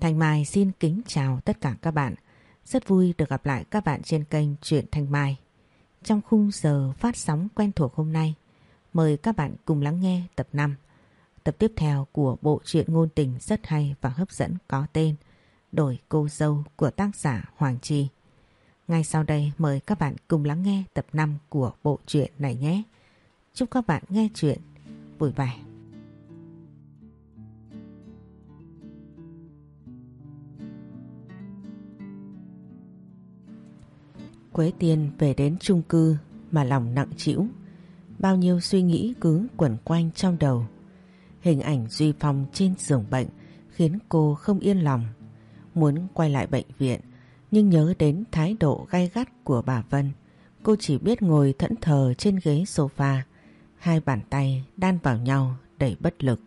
Thanh Mai xin kính chào tất cả các bạn. Rất vui được gặp lại các bạn trên kênh Truyện Thanh Mai. Trong khung giờ phát sóng quen thuộc hôm nay, mời các bạn cùng lắng nghe tập 5. Tập tiếp theo của bộ truyện ngôn tình rất hay và hấp dẫn có tên Đổi cô dâu của tác giả Hoàng Chi. Ngay sau đây mời các bạn cùng lắng nghe tập 5 của bộ truyện này nhé. Chúc các bạn nghe chuyện vui vẻ. Quế Tiên về đến chung cư mà lòng nặng trĩu, bao nhiêu suy nghĩ cứ quẩn quanh trong đầu. Hình ảnh Duy Phong trên giường bệnh khiến cô không yên lòng, muốn quay lại bệnh viện nhưng nhớ đến thái độ gay gắt của bà Vân, cô chỉ biết ngồi thẫn thờ trên ghế sofa, hai bàn tay đan vào nhau đầy bất lực.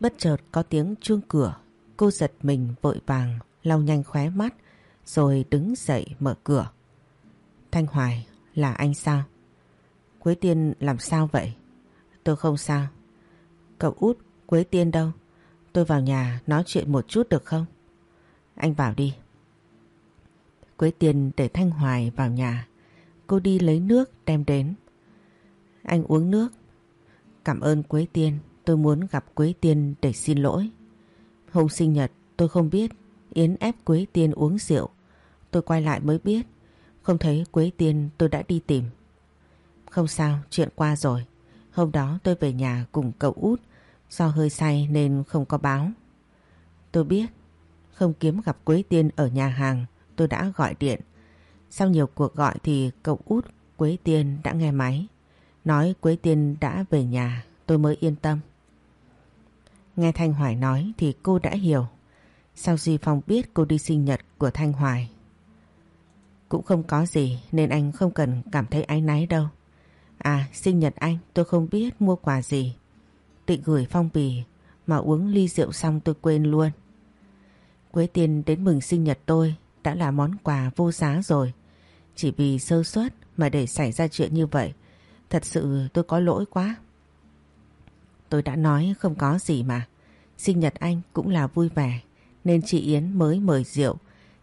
Bất chợt có tiếng chuông cửa, cô giật mình vội vàng lau nhanh khóe mắt rồi đứng dậy mở cửa. Thanh Hoài, là anh sao? Quế Tiên làm sao vậy? Tôi không sao. Cậu út, Quế Tiên đâu? Tôi vào nhà nói chuyện một chút được không? Anh vào đi. Quế Tiên để Thanh Hoài vào nhà. Cô đi lấy nước đem đến. Anh uống nước. Cảm ơn Quế Tiên, tôi muốn gặp Quế Tiên để xin lỗi. Hôm sinh nhật tôi không biết Yến ép Quế Tiên uống rượu. Tôi quay lại mới biết không thấy Quế Tiên tôi đã đi tìm. Không sao, chuyện qua rồi. Hôm đó tôi về nhà cùng cậu út, do hơi say nên không có báo. Tôi biết, không kiếm gặp Quế Tiên ở nhà hàng, tôi đã gọi điện. Sau nhiều cuộc gọi thì cậu út Quế Tiên đã nghe máy. Nói Quế Tiên đã về nhà, tôi mới yên tâm. Nghe Thanh Hoài nói thì cô đã hiểu. Sao Duy Phong biết cô đi sinh nhật của Thanh Hoài cũng không có gì, nên anh không cần cảm thấy áy náy đâu. À sinh nhật anh, tôi không biết mua quà gì. Định gửi phong bì, mà uống ly rượu xong tôi quên luôn. Quế tiền đến mừng sinh nhật tôi, đã là món quà vô giá rồi. Chỉ vì sơ suất mà để xảy ra chuyện như vậy. Thật sự tôi có lỗi quá. Tôi đã nói không có gì mà. Sinh nhật anh cũng là vui vẻ, nên chị Yến mới mời rượu.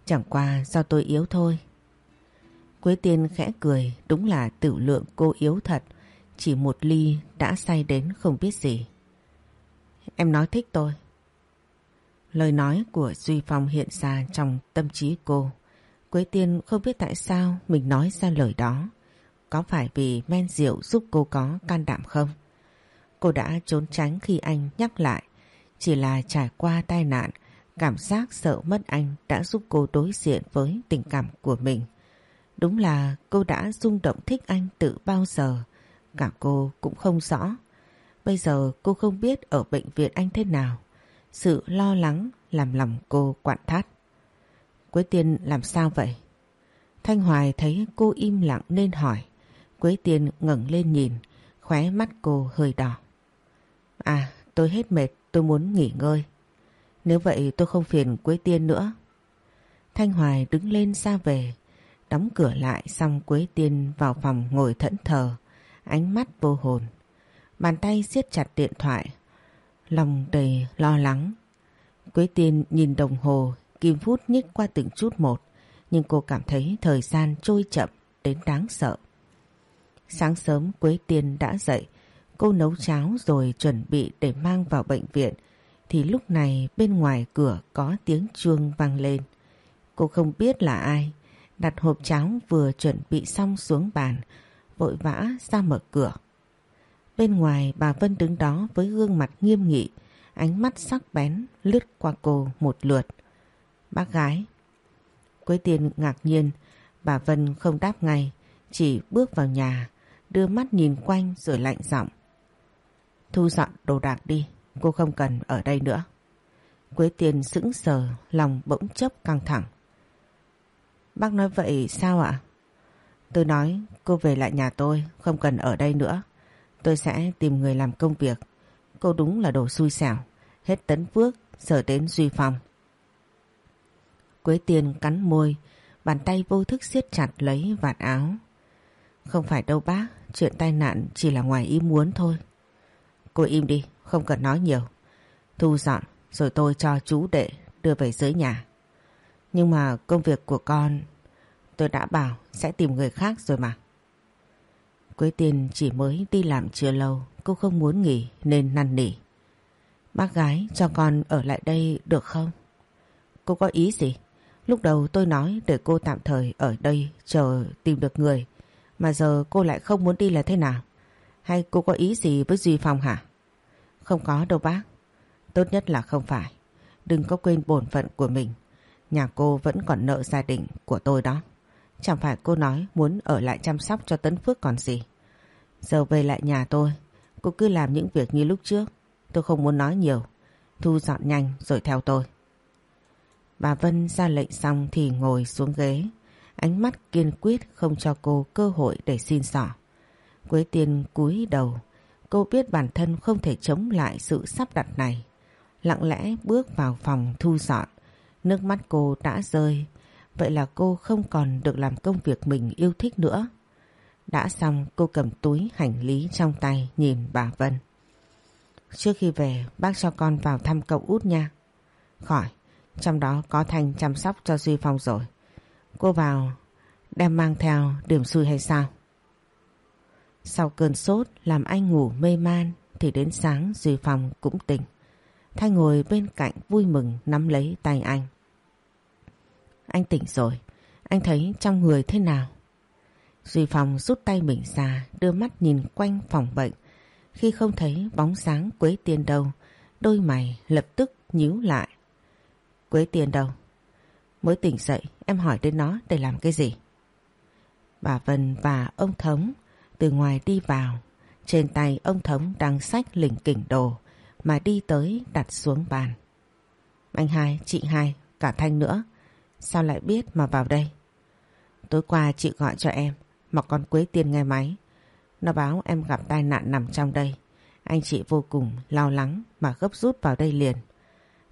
Chẳng qua do tôi yếu thôi Quế Tiên khẽ cười, đúng là tử lượng cô yếu thật, chỉ một ly đã say đến không biết gì. Em nói thích tôi. Lời nói của Duy Phong hiện ra trong tâm trí cô. Quế Tiên không biết tại sao mình nói ra lời đó. Có phải vì men rượu giúp cô có can đảm không? Cô đã trốn tránh khi anh nhắc lại. Chỉ là trải qua tai nạn, cảm giác sợ mất anh đã giúp cô đối diện với tình cảm của mình. Đúng là cô đã rung động thích anh từ bao giờ, cả cô cũng không rõ. Bây giờ cô không biết ở bệnh viện anh thế nào. Sự lo lắng làm lòng cô quặn thắt. Quế Tiên làm sao vậy? Thanh Hoài thấy cô im lặng nên hỏi. Quế Tiên ngẩng lên nhìn, khóe mắt cô hơi đỏ. À, tôi hết mệt, tôi muốn nghỉ ngơi. Nếu vậy tôi không phiền Quế Tiên nữa. Thanh Hoài đứng lên ra về, Đóng cửa lại xong Quế Tiên vào phòng ngồi thẫn thờ, ánh mắt vô hồn. Bàn tay siết chặt điện thoại, lòng đầy lo lắng. Quế Tiên nhìn đồng hồ, kim phút nhích qua từng chút một, nhưng cô cảm thấy thời gian trôi chậm đến đáng sợ. Sáng sớm Quế Tiên đã dậy, cô nấu cháo rồi chuẩn bị để mang vào bệnh viện, thì lúc này bên ngoài cửa có tiếng chuông vang lên. Cô không biết là ai, đặt hộp cháo vừa chuẩn bị xong xuống bàn, vội vã ra mở cửa. Bên ngoài bà Vân đứng đó với gương mặt nghiêm nghị, ánh mắt sắc bén lướt qua cô một lượt. Bác gái. Quế tiên ngạc nhiên, bà Vân không đáp ngay, chỉ bước vào nhà, đưa mắt nhìn quanh rồi lạnh giọng. Thu dọn đồ đạc đi, cô không cần ở đây nữa. Quế tiên sững sờ, lòng bỗng chốc căng thẳng. Bác nói vậy sao ạ? Tôi nói cô về lại nhà tôi, không cần ở đây nữa. Tôi sẽ tìm người làm công việc. Cô đúng là đồ xui xẻo. Hết tấn phước, giờ đến Duy phòng Quế tiền cắn môi, bàn tay vô thức siết chặt lấy vạt áo. Không phải đâu bác, chuyện tai nạn chỉ là ngoài ý muốn thôi. Cô im đi, không cần nói nhiều. Thu dọn, rồi tôi cho chú đệ đưa về dưới nhà. Nhưng mà công việc của con tôi đã bảo sẽ tìm người khác rồi mà. Quế Tiên chỉ mới đi làm chưa lâu, cô không muốn nghỉ nên năn nỉ. Bác gái cho con ở lại đây được không? Cô có ý gì? Lúc đầu tôi nói để cô tạm thời ở đây chờ tìm được người. Mà giờ cô lại không muốn đi là thế nào? Hay cô có ý gì với Duy Phong hả? Không có đâu bác. Tốt nhất là không phải. Đừng có quên bổn phận của mình. Nhà cô vẫn còn nợ gia đình của tôi đó. Chẳng phải cô nói muốn ở lại chăm sóc cho Tấn Phước còn gì. Giờ về lại nhà tôi, cô cứ làm những việc như lúc trước. Tôi không muốn nói nhiều. Thu dọn nhanh rồi theo tôi. Bà Vân ra lệnh xong thì ngồi xuống ghế. Ánh mắt kiên quyết không cho cô cơ hội để xin xỏ. Quế Tiên cúi đầu. Cô biết bản thân không thể chống lại sự sắp đặt này. Lặng lẽ bước vào phòng thu dọn. Nước mắt cô đã rơi. Vậy là cô không còn được làm công việc mình yêu thích nữa. Đã xong cô cầm túi hành lý trong tay nhìn bà Vân. Trước khi về bác cho con vào thăm cậu út nha. Khỏi, trong đó có Thanh chăm sóc cho Duy Phong rồi. Cô vào đem mang theo điểm xui hay sao? Sau cơn sốt làm anh ngủ mê man thì đến sáng Duy Phong cũng tỉnh. Thanh ngồi bên cạnh vui mừng nắm lấy tay anh. Anh tỉnh rồi, anh thấy trong người thế nào? Duy Phong rút tay mình ra đưa mắt nhìn quanh phòng bệnh. Khi không thấy bóng sáng Quế Tiên đâu, đôi mày lập tức nhíu lại. Quế Tiên đâu? Mới tỉnh dậy em hỏi đến nó để làm cái gì? Bà Vân và ông Thống từ ngoài đi vào. Trên tay ông Thống đang sách lỉnh kỉnh đồ mà đi tới đặt xuống bàn. Anh hai, chị hai, cả Thanh nữa. Sao lại biết mà vào đây? Tối qua chị gọi cho em, mà con Quế Tiên nghe máy. Nó báo em gặp tai nạn nằm trong đây. Anh chị vô cùng lo lắng mà gấp rút vào đây liền.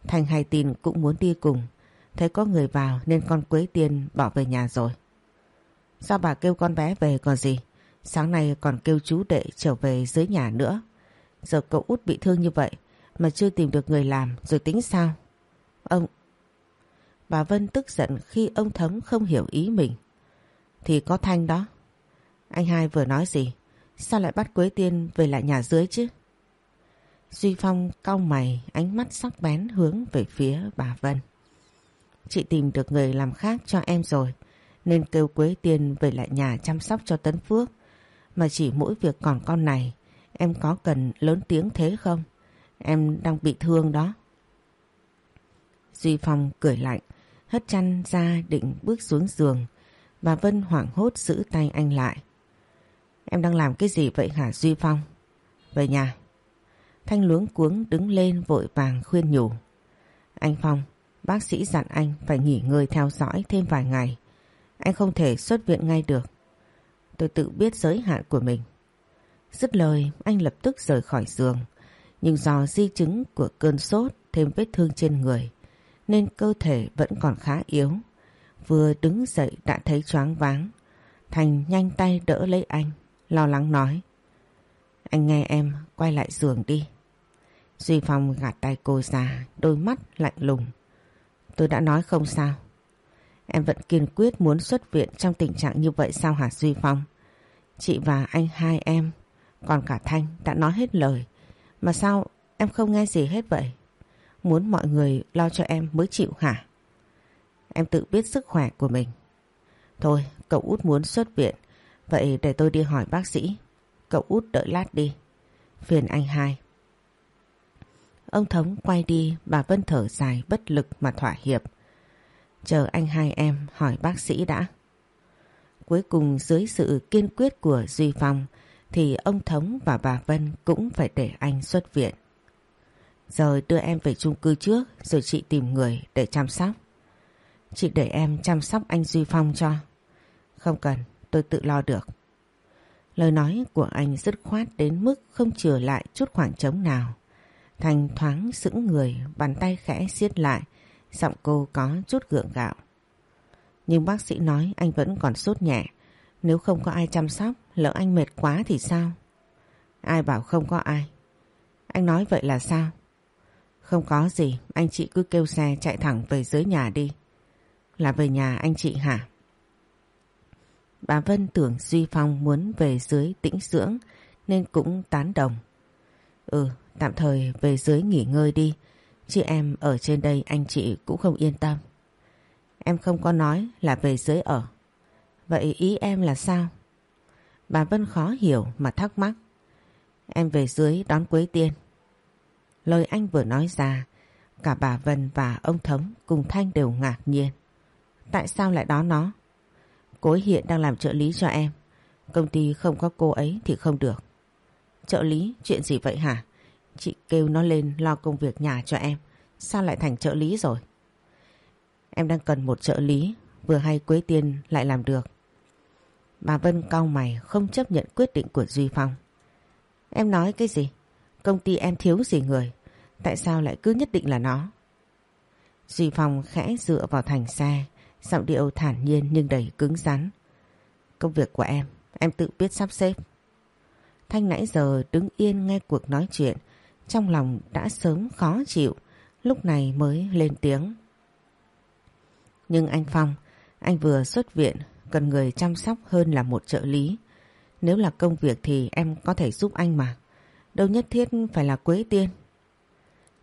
Thành hay tin cũng muốn đi cùng. Thấy có người vào nên con Quế Tiên bỏ về nhà rồi. Sao bà kêu con bé về còn gì? Sáng nay còn kêu chú đệ trở về dưới nhà nữa. Giờ cậu út bị thương như vậy mà chưa tìm được người làm rồi tính sao? Ông... Bà Vân tức giận khi ông Thống không hiểu ý mình. Thì có Thanh đó. Anh hai vừa nói gì? Sao lại bắt Quế Tiên về lại nhà dưới chứ? Duy Phong cau mày, ánh mắt sắc bén hướng về phía bà Vân. Chị tìm được người làm khác cho em rồi, nên kêu Quế Tiên về lại nhà chăm sóc cho Tấn Phước. Mà chỉ mỗi việc còn con này, em có cần lớn tiếng thế không? Em đang bị thương đó. Duy Phong cười lạnh hất chăn ra định bước xuống giường. Bà Vân hoảng hốt giữ tay anh lại. Em đang làm cái gì vậy hả Duy Phong? Về nhà. Thanh luống cuống đứng lên vội vàng khuyên nhủ. Anh Phong, bác sĩ dặn anh phải nghỉ ngơi theo dõi thêm vài ngày. Anh không thể xuất viện ngay được. Tôi tự biết giới hạn của mình. Dứt lời, anh lập tức rời khỏi giường. Nhưng do di chứng của cơn sốt thêm vết thương trên người, nên cơ thể vẫn còn khá yếu. Vừa đứng dậy đã thấy choáng váng. Thành nhanh tay đỡ lấy anh, lo lắng nói. Anh nghe em, quay lại giường đi. Duy Phong gạt tay cô ra, đôi mắt lạnh lùng. Tôi đã nói không sao. Em vẫn kiên quyết muốn xuất viện trong tình trạng như vậy sao hả Duy Phong? Chị và anh hai em, còn cả Thanh đã nói hết lời. Mà sao em không nghe gì hết vậy? Muốn mọi người lo cho em mới chịu hả? Em tự biết sức khỏe của mình. Thôi, cậu út muốn xuất viện. Vậy để tôi đi hỏi bác sĩ. Cậu út đợi lát đi. Phiền anh hai. Ông Thống quay đi, bà Vân thở dài bất lực mà thỏa hiệp. Chờ anh hai em hỏi bác sĩ đã. Cuối cùng dưới sự kiên quyết của Duy Phong thì ông Thống và bà Vân cũng phải để anh xuất viện. Giờ đưa em về chung cư trước rồi chị tìm người để chăm sóc. Chị để em chăm sóc anh Duy Phong cho. Không cần, tôi tự lo được. Lời nói của anh dứt khoát đến mức không chừa lại chút khoảng trống nào. Thành thoáng sững người, bàn tay khẽ siết lại, giọng cô có chút gượng gạo. Nhưng bác sĩ nói anh vẫn còn sốt nhẹ. Nếu không có ai chăm sóc, lỡ anh mệt quá thì sao? Ai bảo không có ai? Anh nói vậy là sao? Không có gì, anh chị cứ kêu xe chạy thẳng về dưới nhà đi. Là về nhà anh chị hả? Bà Vân tưởng Duy Phong muốn về dưới tĩnh dưỡng nên cũng tán đồng. Ừ, tạm thời về dưới nghỉ ngơi đi. Chị em ở trên đây anh chị cũng không yên tâm. Em không có nói là về dưới ở. Vậy ý em là sao? Bà Vân khó hiểu mà thắc mắc. Em về dưới đón Quế Tiên. Lời anh vừa nói ra, cả bà Vân và ông Thống cùng Thanh đều ngạc nhiên. Tại sao lại đó nó? Cô ấy hiện đang làm trợ lý cho em. Công ty không có cô ấy thì không được. Trợ lý, chuyện gì vậy hả? Chị kêu nó lên lo công việc nhà cho em. Sao lại thành trợ lý rồi? Em đang cần một trợ lý, vừa hay Quế Tiên lại làm được. Bà Vân cau mày không chấp nhận quyết định của Duy Phong. Em nói cái gì? Công ty em thiếu gì người? Tại sao lại cứ nhất định là nó? Duy Phong khẽ dựa vào thành xe, giọng điệu thản nhiên nhưng đầy cứng rắn. Công việc của em, em tự biết sắp xếp. Thanh nãy giờ đứng yên nghe cuộc nói chuyện, trong lòng đã sớm khó chịu, lúc này mới lên tiếng. Nhưng anh Phong, anh vừa xuất viện, cần người chăm sóc hơn là một trợ lý. Nếu là công việc thì em có thể giúp anh mà. Đâu nhất thiết phải là Quế Tiên.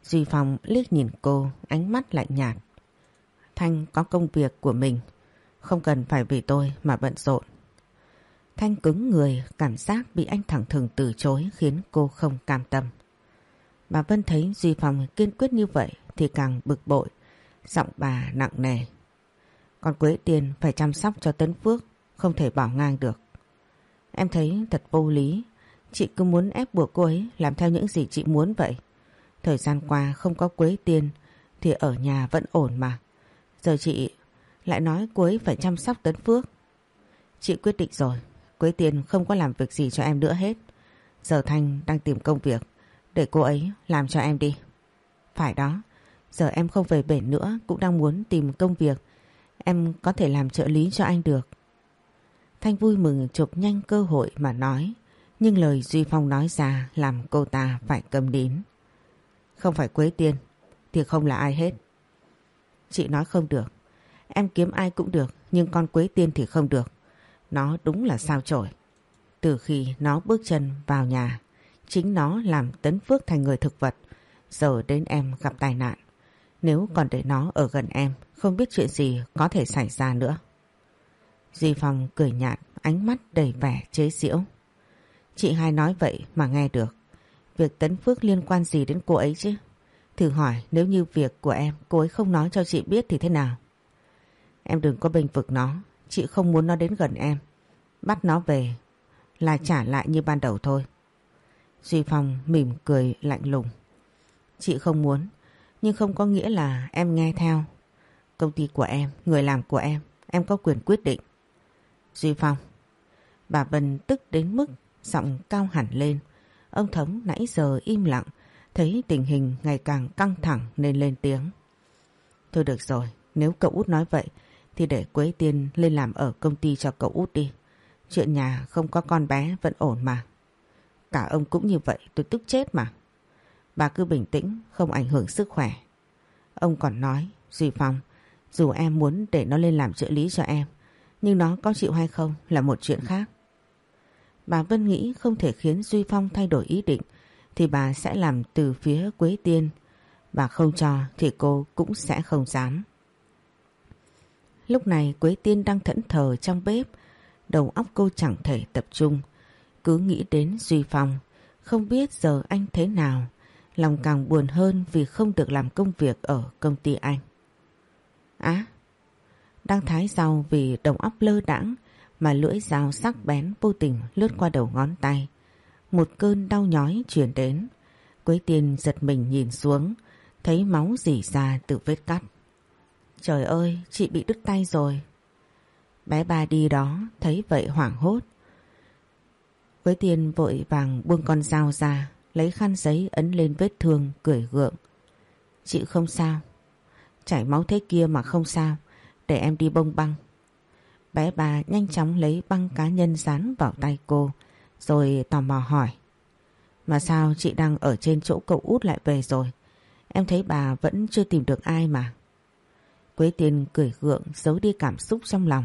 Duy Phong liếc nhìn cô, ánh mắt lạnh nhạt. Thanh có công việc của mình, không cần phải vì tôi mà bận rộn. Thanh cứng người, cảm giác bị anh thẳng thừng từ chối khiến cô không cam tâm. Bà Vân thấy Duy Phong kiên quyết như vậy thì càng bực bội, giọng bà nặng nề. Còn Quế Tiên phải chăm sóc cho Tấn Phước, không thể bỏ ngang được. Em thấy thật vô lý, chị cứ muốn ép buộc cô ấy làm theo những gì chị muốn vậy. Thời gian qua không có Quế Tiên thì ở nhà vẫn ổn mà. Giờ chị lại nói quế phải chăm sóc Tấn Phước. Chị quyết định rồi, Quế Tiên không có làm việc gì cho em nữa hết. Giờ Thanh đang tìm công việc, để cô ấy làm cho em đi. Phải đó, giờ em không về bển nữa cũng đang muốn tìm công việc. Em có thể làm trợ lý cho anh được. Thanh vui mừng chụp nhanh cơ hội mà nói. Nhưng lời Duy Phong nói ra làm cô ta phải cầm nín. Không phải Quế Tiên thì không là ai hết. Chị nói không được. Em kiếm ai cũng được nhưng con Quế Tiên thì không được. Nó đúng là sao trổi Từ khi nó bước chân vào nhà, chính nó làm Tấn Phước thành người thực vật. Giờ đến em gặp tai nạn. Nếu còn để nó ở gần em, không biết chuyện gì có thể xảy ra nữa. Duy Phong cười nhạt, ánh mắt đầy vẻ chế giễu. Chị hai nói vậy mà nghe được. Việc Tấn Phước liên quan gì đến cô ấy chứ? Thử hỏi nếu như việc của em cô ấy không nói cho chị biết thì thế nào? Em đừng có bình vực nó. Chị không muốn nó đến gần em. Bắt nó về là trả lại như ban đầu thôi. Duy Phong mỉm cười lạnh lùng. Chị không muốn, nhưng không có nghĩa là em nghe theo. Công ty của em, người làm của em, em có quyền quyết định. Duy Phong. Bà Vân tức đến mức giọng cao hẳn lên. Ông Thống nãy giờ im lặng, thấy tình hình ngày càng căng thẳng nên lên tiếng. Thôi được rồi, nếu cậu út nói vậy thì để Quế Tiên lên làm ở công ty cho cậu út đi. Chuyện nhà không có con bé vẫn ổn mà. Cả ông cũng như vậy tôi tức chết mà. Bà cứ bình tĩnh không ảnh hưởng sức khỏe. Ông còn nói Duy Phong dù em muốn để nó lên làm trợ lý cho em nhưng nó có chịu hay không là một chuyện khác. Bà Vân nghĩ không thể khiến Duy Phong thay đổi ý định thì bà sẽ làm từ phía Quế Tiên. Bà không cho thì cô cũng sẽ không dám. Lúc này Quế Tiên đang thẫn thờ trong bếp, đầu óc cô chẳng thể tập trung. Cứ nghĩ đến Duy Phong, không biết giờ anh thế nào, lòng càng buồn hơn vì không được làm công việc ở công ty anh. Á, đang thái rau vì đầu óc lơ đãng mà lưỡi dao sắc bén vô tình lướt qua đầu ngón tay. Một cơn đau nhói chuyển đến. Quế tiên giật mình nhìn xuống, thấy máu dỉ ra từ vết cắt. Trời ơi, chị bị đứt tay rồi. Bé ba đi đó, thấy vậy hoảng hốt. Quế tiên vội vàng buông con dao ra, lấy khăn giấy ấn lên vết thương, cười gượng. Chị không sao. Chảy máu thế kia mà không sao, để em đi bông băng. Bé bà nhanh chóng lấy băng cá nhân dán vào tay cô, rồi tò mò hỏi. Mà sao chị đang ở trên chỗ cậu út lại về rồi? Em thấy bà vẫn chưa tìm được ai mà. Quế Tiên cười gượng giấu đi cảm xúc trong lòng.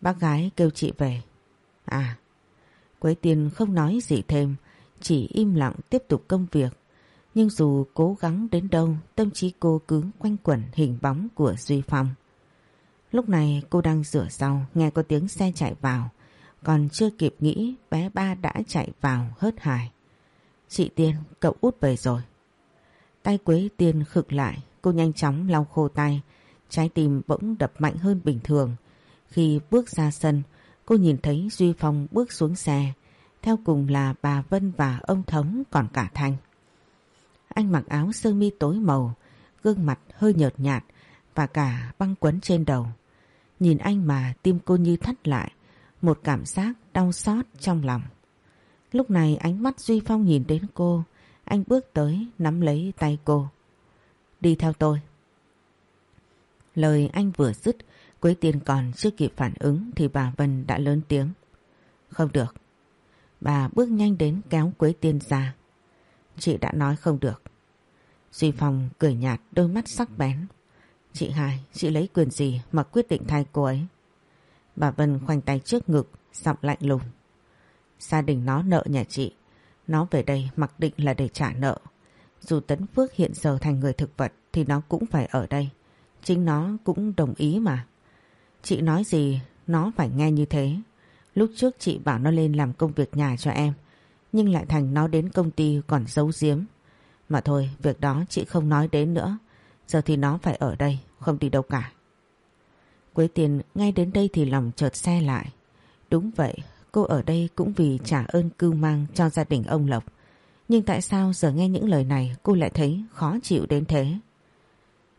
Bác gái kêu chị về. À, Quế Tiên không nói gì thêm, chỉ im lặng tiếp tục công việc. Nhưng dù cố gắng đến đâu, tâm trí cô cứ quanh quẩn hình bóng của Duy Phong. Lúc này cô đang rửa rau, nghe có tiếng xe chạy vào. Còn chưa kịp nghĩ, bé ba đã chạy vào hớt hải. Chị Tiên, cậu út về rồi. Tay Quế Tiên khực lại, cô nhanh chóng lau khô tay, trái tim bỗng đập mạnh hơn bình thường. Khi bước ra sân, cô nhìn thấy Duy Phong bước xuống xe, theo cùng là bà Vân và ông Thống còn cả Thanh. Anh mặc áo sơ mi tối màu, gương mặt hơi nhợt nhạt và cả băng quấn trên đầu. Nhìn anh mà tim cô như thắt lại, một cảm giác đau xót trong lòng. Lúc này ánh mắt Duy Phong nhìn đến cô, anh bước tới nắm lấy tay cô. Đi theo tôi. Lời anh vừa dứt, Quế Tiên còn chưa kịp phản ứng thì bà Vân đã lớn tiếng. Không được. Bà bước nhanh đến kéo Quế Tiên ra. Chị đã nói không được. Duy Phong cười nhạt đôi mắt sắc bén. Chị Hải, chị lấy quyền gì mà quyết định thay cô ấy? Bà Vân khoanh tay trước ngực, giọng lạnh lùng. Gia đình nó nợ nhà chị. Nó về đây mặc định là để trả nợ. Dù Tấn Phước hiện giờ thành người thực vật thì nó cũng phải ở đây. Chính nó cũng đồng ý mà. Chị nói gì nó phải nghe như thế. Lúc trước chị bảo nó lên làm công việc nhà cho em. Nhưng lại thành nó đến công ty còn giấu giếm. Mà thôi việc đó chị không nói đến nữa. Giờ thì nó phải ở đây không đi đâu cả. Quế tiền ngay đến đây thì lòng chợt xe lại. Đúng vậy cô ở đây cũng vì trả ơn cưu mang cho gia đình ông Lộc. Nhưng tại sao giờ nghe những lời này cô lại thấy khó chịu đến thế?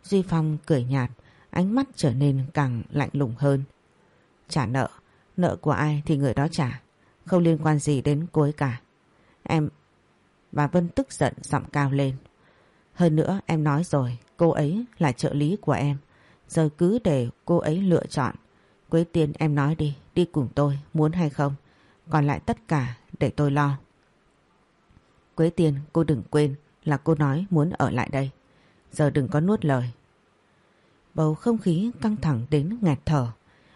Duy Phong cười nhạt, ánh mắt trở nên càng lạnh lùng hơn. Trả nợ, nợ của ai thì người đó trả, không liên quan gì đến cô ấy cả. Em... Bà Vân tức giận giọng cao lên. Hơn nữa em nói rồi, cô ấy là trợ lý của em. Giờ cứ để cô ấy lựa chọn. Quế tiên em nói đi, đi cùng tôi, muốn hay không? Còn lại tất cả để tôi lo. Quế tiên cô đừng quên là cô nói muốn ở lại đây. Giờ đừng có nuốt lời. Bầu không khí căng thẳng đến ngạt thở.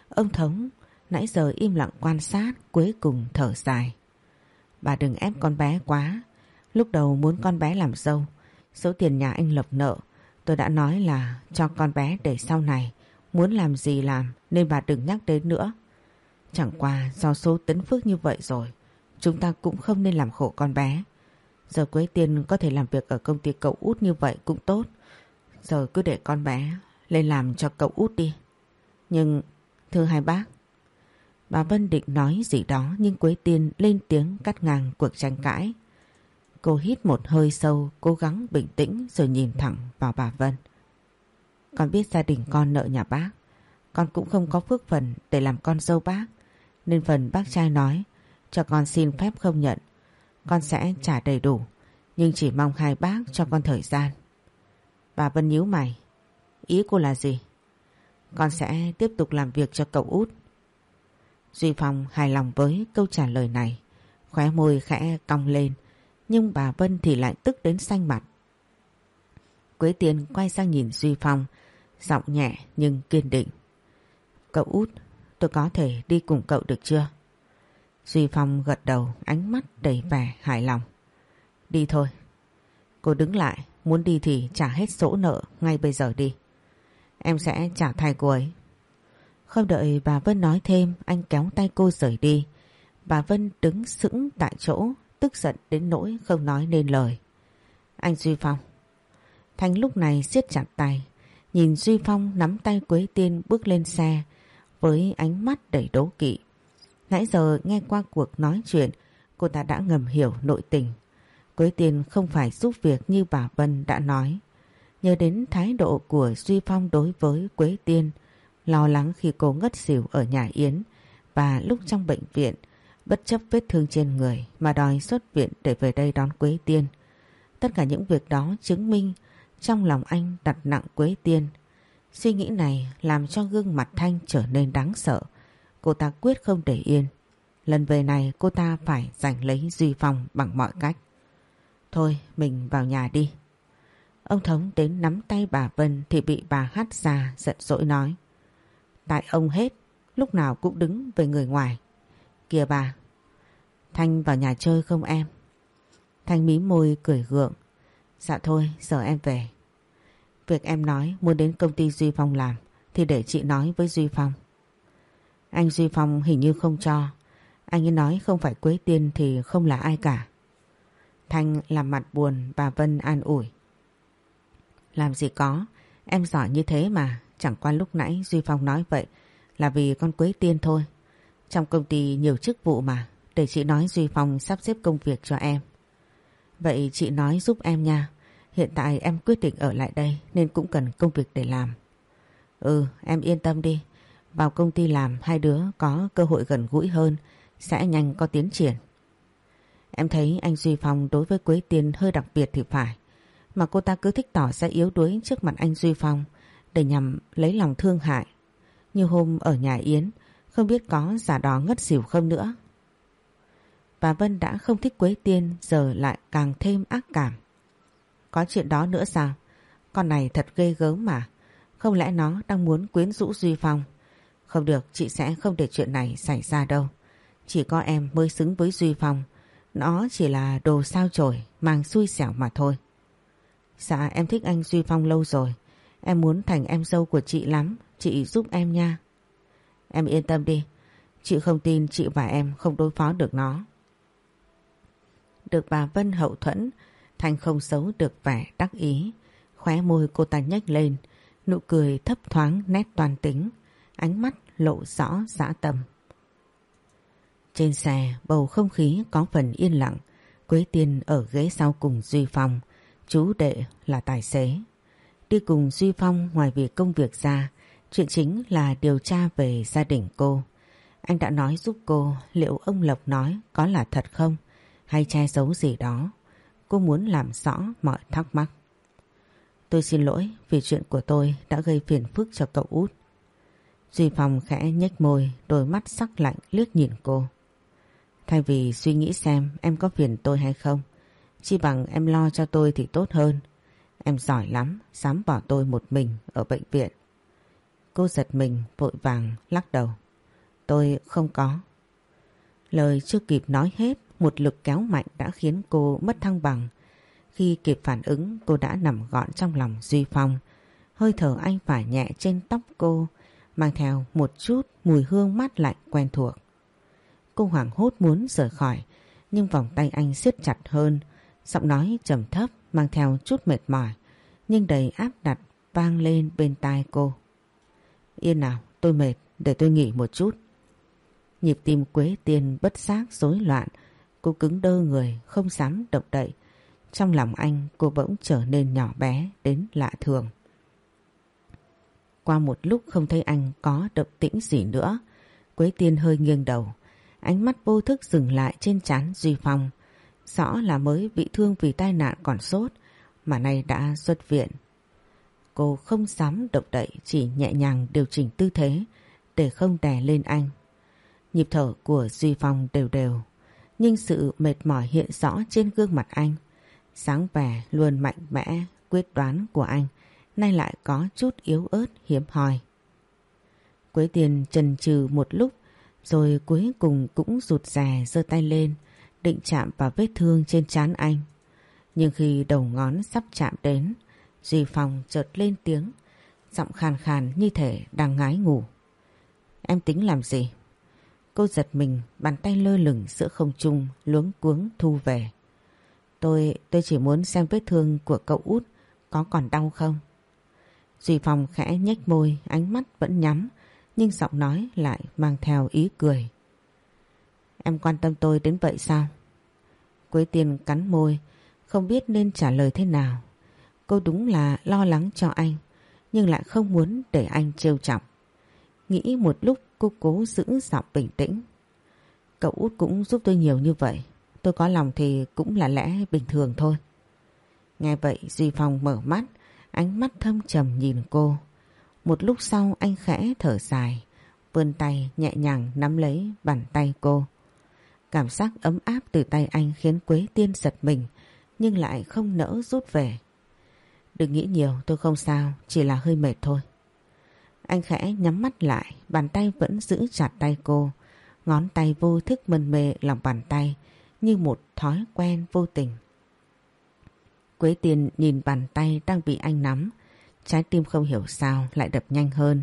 Ông Thống nãy giờ im lặng quan sát cuối cùng thở dài. Bà đừng ép con bé quá. Lúc đầu muốn con bé làm dâu. Số tiền nhà anh lập nợ. Tôi đã nói là cho con bé để sau này. Muốn làm gì làm nên bà đừng nhắc đến nữa. Chẳng qua do số tấn phước như vậy rồi. Chúng ta cũng không nên làm khổ con bé. Giờ Quế Tiên có thể làm việc ở công ty cậu út như vậy cũng tốt. Giờ cứ để con bé lên làm cho cậu út đi. Nhưng, thưa hai bác, bà Vân định nói gì đó nhưng Quế Tiên lên tiếng cắt ngang cuộc tranh cãi. Cô hít một hơi sâu, cố gắng bình tĩnh rồi nhìn thẳng vào bà Vân. Con biết gia đình con nợ nhà bác. Con cũng không có phước phần để làm con dâu bác. Nên phần bác trai nói cho con xin phép không nhận. Con sẽ trả đầy đủ. Nhưng chỉ mong hai bác cho con thời gian. Bà Vân nhíu mày. Ý cô là gì? Con sẽ tiếp tục làm việc cho cậu út. Duy Phong hài lòng với câu trả lời này. Khóe môi khẽ cong lên. Nhưng bà Vân thì lại tức đến xanh mặt. Quế Tiên quay sang nhìn Duy Phong. Giọng nhẹ nhưng kiên định. Cậu út, tôi có thể đi cùng cậu được chưa? Duy Phong gật đầu ánh mắt đầy vẻ hài lòng. Đi thôi. Cô đứng lại, muốn đi thì trả hết sổ nợ ngay bây giờ đi. Em sẽ trả thay cô ấy. Không đợi bà Vân nói thêm, anh kéo tay cô rời đi. Bà Vân đứng sững tại chỗ, tức giận đến nỗi không nói nên lời. Anh Duy Phong. Thanh lúc này siết chặt tay, nhìn Duy Phong nắm tay Quế Tiên bước lên xe với ánh mắt đầy đố kỵ. Nãy giờ nghe qua cuộc nói chuyện, cô ta đã ngầm hiểu nội tình. Quế Tiên không phải giúp việc như bà Vân đã nói. Nhớ đến thái độ của Duy Phong đối với Quế Tiên, lo lắng khi cô ngất xỉu ở nhà Yến và lúc trong bệnh viện, bất chấp vết thương trên người mà đòi xuất viện để về đây đón Quế Tiên. Tất cả những việc đó chứng minh trong lòng anh đặt nặng Quế Tiên. Suy nghĩ này làm cho gương mặt Thanh trở nên đáng sợ. Cô ta quyết không để yên. Lần về này cô ta phải giành lấy Duy Phong bằng mọi cách. Thôi mình vào nhà đi. Ông Thống đến nắm tay bà Vân thì bị bà hắt ra giận dỗi nói. Tại ông hết, lúc nào cũng đứng về người ngoài. Kìa bà, Thanh vào nhà chơi không em? Thanh mí môi cười gượng. Dạ thôi, giờ em về. Việc em nói muốn đến công ty Duy Phong làm thì để chị nói với Duy Phong. Anh Duy Phong hình như không cho. Anh ấy nói không phải Quế Tiên thì không là ai cả. Thanh làm mặt buồn bà Vân an ủi. Làm gì có, em giỏi như thế mà, chẳng qua lúc nãy Duy Phong nói vậy là vì con Quế Tiên thôi. Trong công ty nhiều chức vụ mà, để chị nói Duy Phong sắp xếp công việc cho em. Vậy chị nói giúp em nha. Hiện tại em quyết định ở lại đây nên cũng cần công việc để làm. Ừ, em yên tâm đi. Vào công ty làm hai đứa có cơ hội gần gũi hơn, sẽ nhanh có tiến triển. Em thấy anh Duy Phong đối với Quế Tiên hơi đặc biệt thì phải. Mà cô ta cứ thích tỏ ra yếu đuối trước mặt anh Duy Phong để nhằm lấy lòng thương hại. Như hôm ở nhà Yến, không biết có giả đò ngất xỉu không nữa và Vân đã không thích Quế Tiên giờ lại càng thêm ác cảm. Có chuyện đó nữa sao? Con này thật ghê gớm mà. Không lẽ nó đang muốn quyến rũ Duy Phong? Không được, chị sẽ không để chuyện này xảy ra đâu. Chỉ có em mới xứng với Duy Phong. Nó chỉ là đồ sao chổi, mang xui xẻo mà thôi. Dạ em thích anh Duy Phong lâu rồi. Em muốn thành em dâu của chị lắm. Chị giúp em nha. Em yên tâm đi. Chị không tin chị và em không đối phó được nó. Được bà Vân hậu thuẫn, Thanh không xấu được vẻ đắc ý. Khóe môi cô ta nhếch lên, nụ cười thấp thoáng nét toàn tính, ánh mắt lộ rõ dã tâm. Trên xe, bầu không khí có phần yên lặng. Quế Tiên ở ghế sau cùng Duy Phong, chú đệ là tài xế. Đi cùng Duy Phong ngoài việc công việc ra, chuyện chính là điều tra về gia đình cô. Anh đã nói giúp cô liệu ông Lộc nói có là thật không hay che giấu gì đó. Cô muốn làm rõ mọi thắc mắc. Tôi xin lỗi vì chuyện của tôi đã gây phiền phức cho cậu út. Duy Phong khẽ nhếch môi, đôi mắt sắc lạnh liếc nhìn cô. Thay vì suy nghĩ xem em có phiền tôi hay không, chi bằng em lo cho tôi thì tốt hơn. Em giỏi lắm, dám bỏ tôi một mình ở bệnh viện. Cô giật mình vội vàng lắc đầu. Tôi không có. Lời chưa kịp nói hết, một lực kéo mạnh đã khiến cô mất thăng bằng. Khi kịp phản ứng cô đã nằm gọn trong lòng Duy Phong. Hơi thở anh phải nhẹ trên tóc cô, mang theo một chút mùi hương mát lạnh quen thuộc. Cô hoảng hốt muốn rời khỏi, nhưng vòng tay anh siết chặt hơn, giọng nói trầm thấp mang theo chút mệt mỏi, nhưng đầy áp đặt vang lên bên tai cô. Yên nào, tôi mệt, để tôi nghỉ một chút. Nhịp tim Quế Tiên bất giác rối loạn, cô cứng đơ người, không dám động đậy. Trong lòng anh cô bỗng trở nên nhỏ bé đến lạ thường. Qua một lúc không thấy anh có động tĩnh gì nữa, Quế Tiên hơi nghiêng đầu, ánh mắt vô thức dừng lại trên trán Duy Phong. Rõ là mới bị thương vì tai nạn còn sốt, mà nay đã xuất viện. Cô không dám động đậy, chỉ nhẹ nhàng điều chỉnh tư thế để không đè lên anh. Nhịp thở của Duy Phong đều đều, nhưng sự mệt mỏi hiện rõ trên gương mặt anh. Sáng vẻ luôn mạnh mẽ, quyết đoán của anh, nay lại có chút yếu ớt hiếm hoi. Quế tiền chần chừ một lúc, rồi cuối cùng cũng rụt rè giơ tay lên, định chạm vào vết thương trên trán anh. Nhưng khi đầu ngón sắp chạm đến, Duy Phong chợt lên tiếng, giọng khàn khàn như thể đang ngái ngủ. Em tính làm gì? Cô giật mình, bàn tay lơ lửng giữa không trung, luống cuống thu về. Tôi, tôi chỉ muốn xem vết thương của cậu út có còn đau không? Duy Phong khẽ nhếch môi, ánh mắt vẫn nhắm, nhưng giọng nói lại mang theo ý cười. Em quan tâm tôi đến vậy sao? Quế tiên cắn môi, không biết nên trả lời thế nào. Cô đúng là lo lắng cho anh, nhưng lại không muốn để anh trêu chọc. Nghĩ một lúc cô cố giữ giọng bình tĩnh. Cậu út cũng giúp tôi nhiều như vậy. Tôi có lòng thì cũng là lẽ bình thường thôi. Nghe vậy Duy Phong mở mắt, ánh mắt thâm trầm nhìn cô. Một lúc sau anh khẽ thở dài, vươn tay nhẹ nhàng nắm lấy bàn tay cô. Cảm giác ấm áp từ tay anh khiến Quế Tiên giật mình, nhưng lại không nỡ rút về. Đừng nghĩ nhiều tôi không sao Chỉ là hơi mệt thôi anh khẽ nhắm mắt lại, Bàn tay vẫn giữ chặt tay cô. Ngón tay vô thức mân mê lòng bàn tay, Như một thói quen vô tình. Quế Tiên nhìn bàn tay đang bị anh nắm. Trái tim không hiểu sao lại đập nhanh hơn.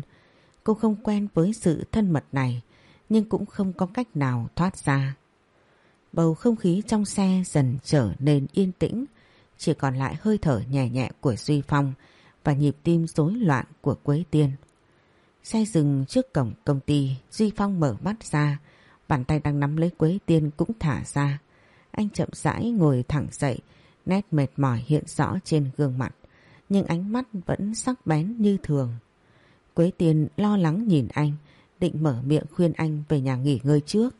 Cô không quen với sự thân mật này, Nhưng cũng không có cách nào thoát ra. Bầu không khí trong xe dần trở nên yên tĩnh, Chỉ còn lại hơi thở nhẹ nhẹ của Duy Phong Và nhịp tim rối loạn của Quế Tiên. Xe dừng trước cổng công ty, Duy Phong mở mắt ra. Bàn tay đang nắm lấy Quế Tiên cũng thả ra. Anh chậm rãi ngồi thẳng dậy, Nét mệt mỏi hiện rõ trên gương mặt, Nhưng ánh mắt vẫn sắc bén như thường. Quế Tiên lo lắng nhìn anh, Định mở miệng khuyên anh về nhà nghỉ ngơi trước.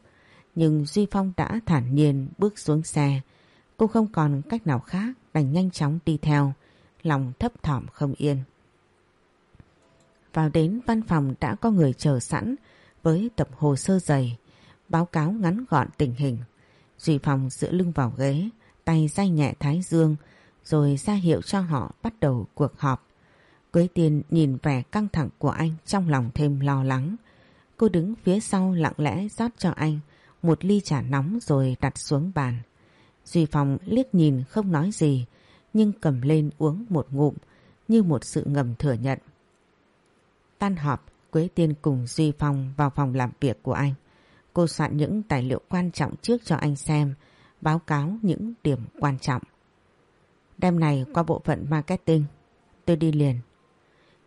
Nhưng Duy Phong đã thản nhiên bước xuống xe. Cô không còn cách nào khác, Đành nhanh chóng đi theo. Lòng thấp thỏm không yên. Vào đến văn phòng đã có người chờ sẵn Với tập hồ sơ dày Báo cáo ngắn gọn tình hình Duy Phong dựa lưng vào ghế, tay day nhẹ thái dương, rồi ra hiệu cho họ bắt đầu cuộc họp. Quế Tiên nhìn vẻ căng thẳng của anh trong lòng thêm lo lắng. Cô đứng phía sau lặng lẽ rót cho anh một ly trà nóng rồi đặt xuống bàn. Duy Phong liếc nhìn không nói gì, nhưng cầm lên uống một ngụm như một sự ngầm thừa nhận. Tan họp, Quế Tiên cùng Duy Phong vào phòng làm việc của anh. Cô soạn những tài liệu quan trọng trước cho anh xem báo cáo những điểm quan trọng. Đêm này qua bộ phận marketing, tôi đi liền.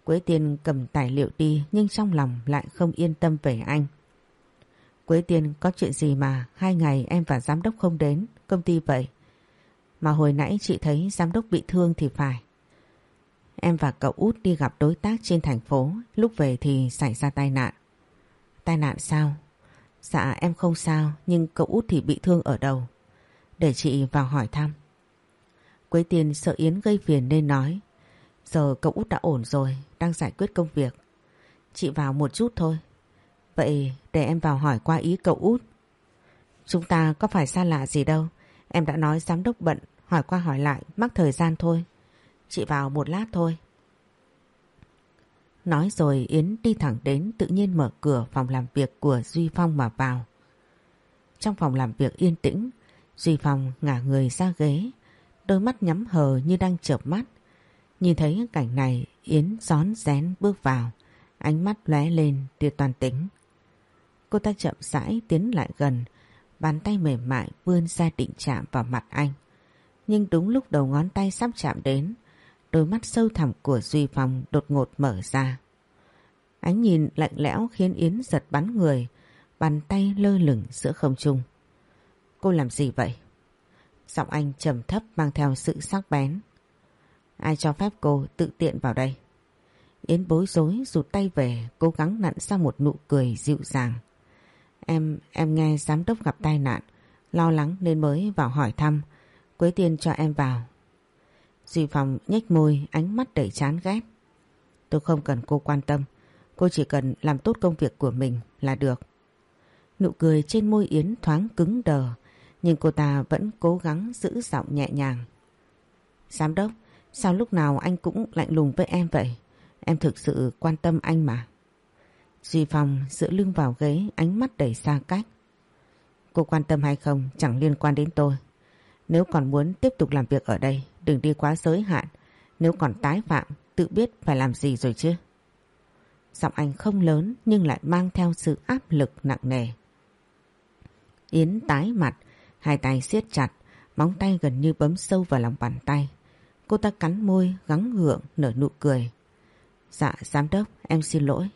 Quế Tiên cầm tài liệu đi nhưng trong lòng lại không yên tâm về anh. Quế Tiên có chuyện gì mà hai ngày em và giám đốc không đến công ty vậy? Mà hồi nãy chị thấy giám đốc bị thương thì phải. Em và cậu út đi gặp đối tác trên thành phố, lúc về thì xảy ra tai nạn. Tai nạn sao? Dạ em không sao, nhưng cậu út thì bị thương ở đầu. Để chị vào hỏi thăm. Quế Tiên sợ Yến gây phiền nên nói. Giờ cậu út đã ổn rồi, đang giải quyết công việc. Chị vào một chút thôi. Vậy để em vào hỏi qua ý cậu út. Chúng ta có phải xa lạ gì đâu. Em đã nói giám đốc bận, hỏi qua hỏi lại, mắc thời gian thôi. Chị vào một lát thôi. Nói rồi Yến đi thẳng đến tự nhiên mở cửa phòng làm việc của Duy Phong mà vào. Trong phòng làm việc yên tĩnh, Duy Phong ngả người ra ghế, đôi mắt nhắm hờ như đang chợp mắt. Nhìn thấy cảnh này, Yến gión rén bước vào, ánh mắt lóe lên tia toàn tính. Cô ta chậm rãi tiến lại gần, bàn tay mềm mại vươn ra định chạm vào mặt anh. Nhưng đúng lúc đầu ngón tay sắp chạm đến, đôi mắt sâu thẳm của Duy Phong đột ngột mở ra. Ánh nhìn lạnh lẽo khiến Yến giật bắn người, bàn tay lơ lửng giữa không trung. Cô làm gì vậy? Giọng anh trầm thấp mang theo sự sắc bén. Ai cho phép cô tự tiện vào đây? Yến bối rối rụt tay về cố gắng nặn ra một nụ cười dịu dàng. Em, em nghe giám đốc gặp tai nạn, lo lắng nên mới vào hỏi thăm. Quế tiên cho em vào. Duy Phong nhếch môi, ánh mắt đầy chán ghét. Tôi không cần cô quan tâm, cô chỉ cần làm tốt công việc của mình là được. Nụ cười trên môi Yến thoáng cứng đờ, nhưng cô ta vẫn cố gắng giữ giọng nhẹ nhàng. Giám đốc, sao lúc nào anh cũng lạnh lùng với em vậy? Em thực sự quan tâm anh mà. Duy Phong dựa lưng vào ghế ánh mắt đầy xa cách. Cô quan tâm hay không chẳng liên quan đến tôi. Nếu còn muốn tiếp tục làm việc ở đây đừng đi quá giới hạn. Nếu còn tái phạm tự biết phải làm gì rồi chứ. Giọng anh không lớn nhưng lại mang theo sự áp lực nặng nề. Yến tái mặt Hai tay siết chặt, móng tay gần như bấm sâu vào lòng bàn tay. Cô ta cắn môi, gắng gượng, nở nụ cười. Dạ, giám đốc, em xin lỗi.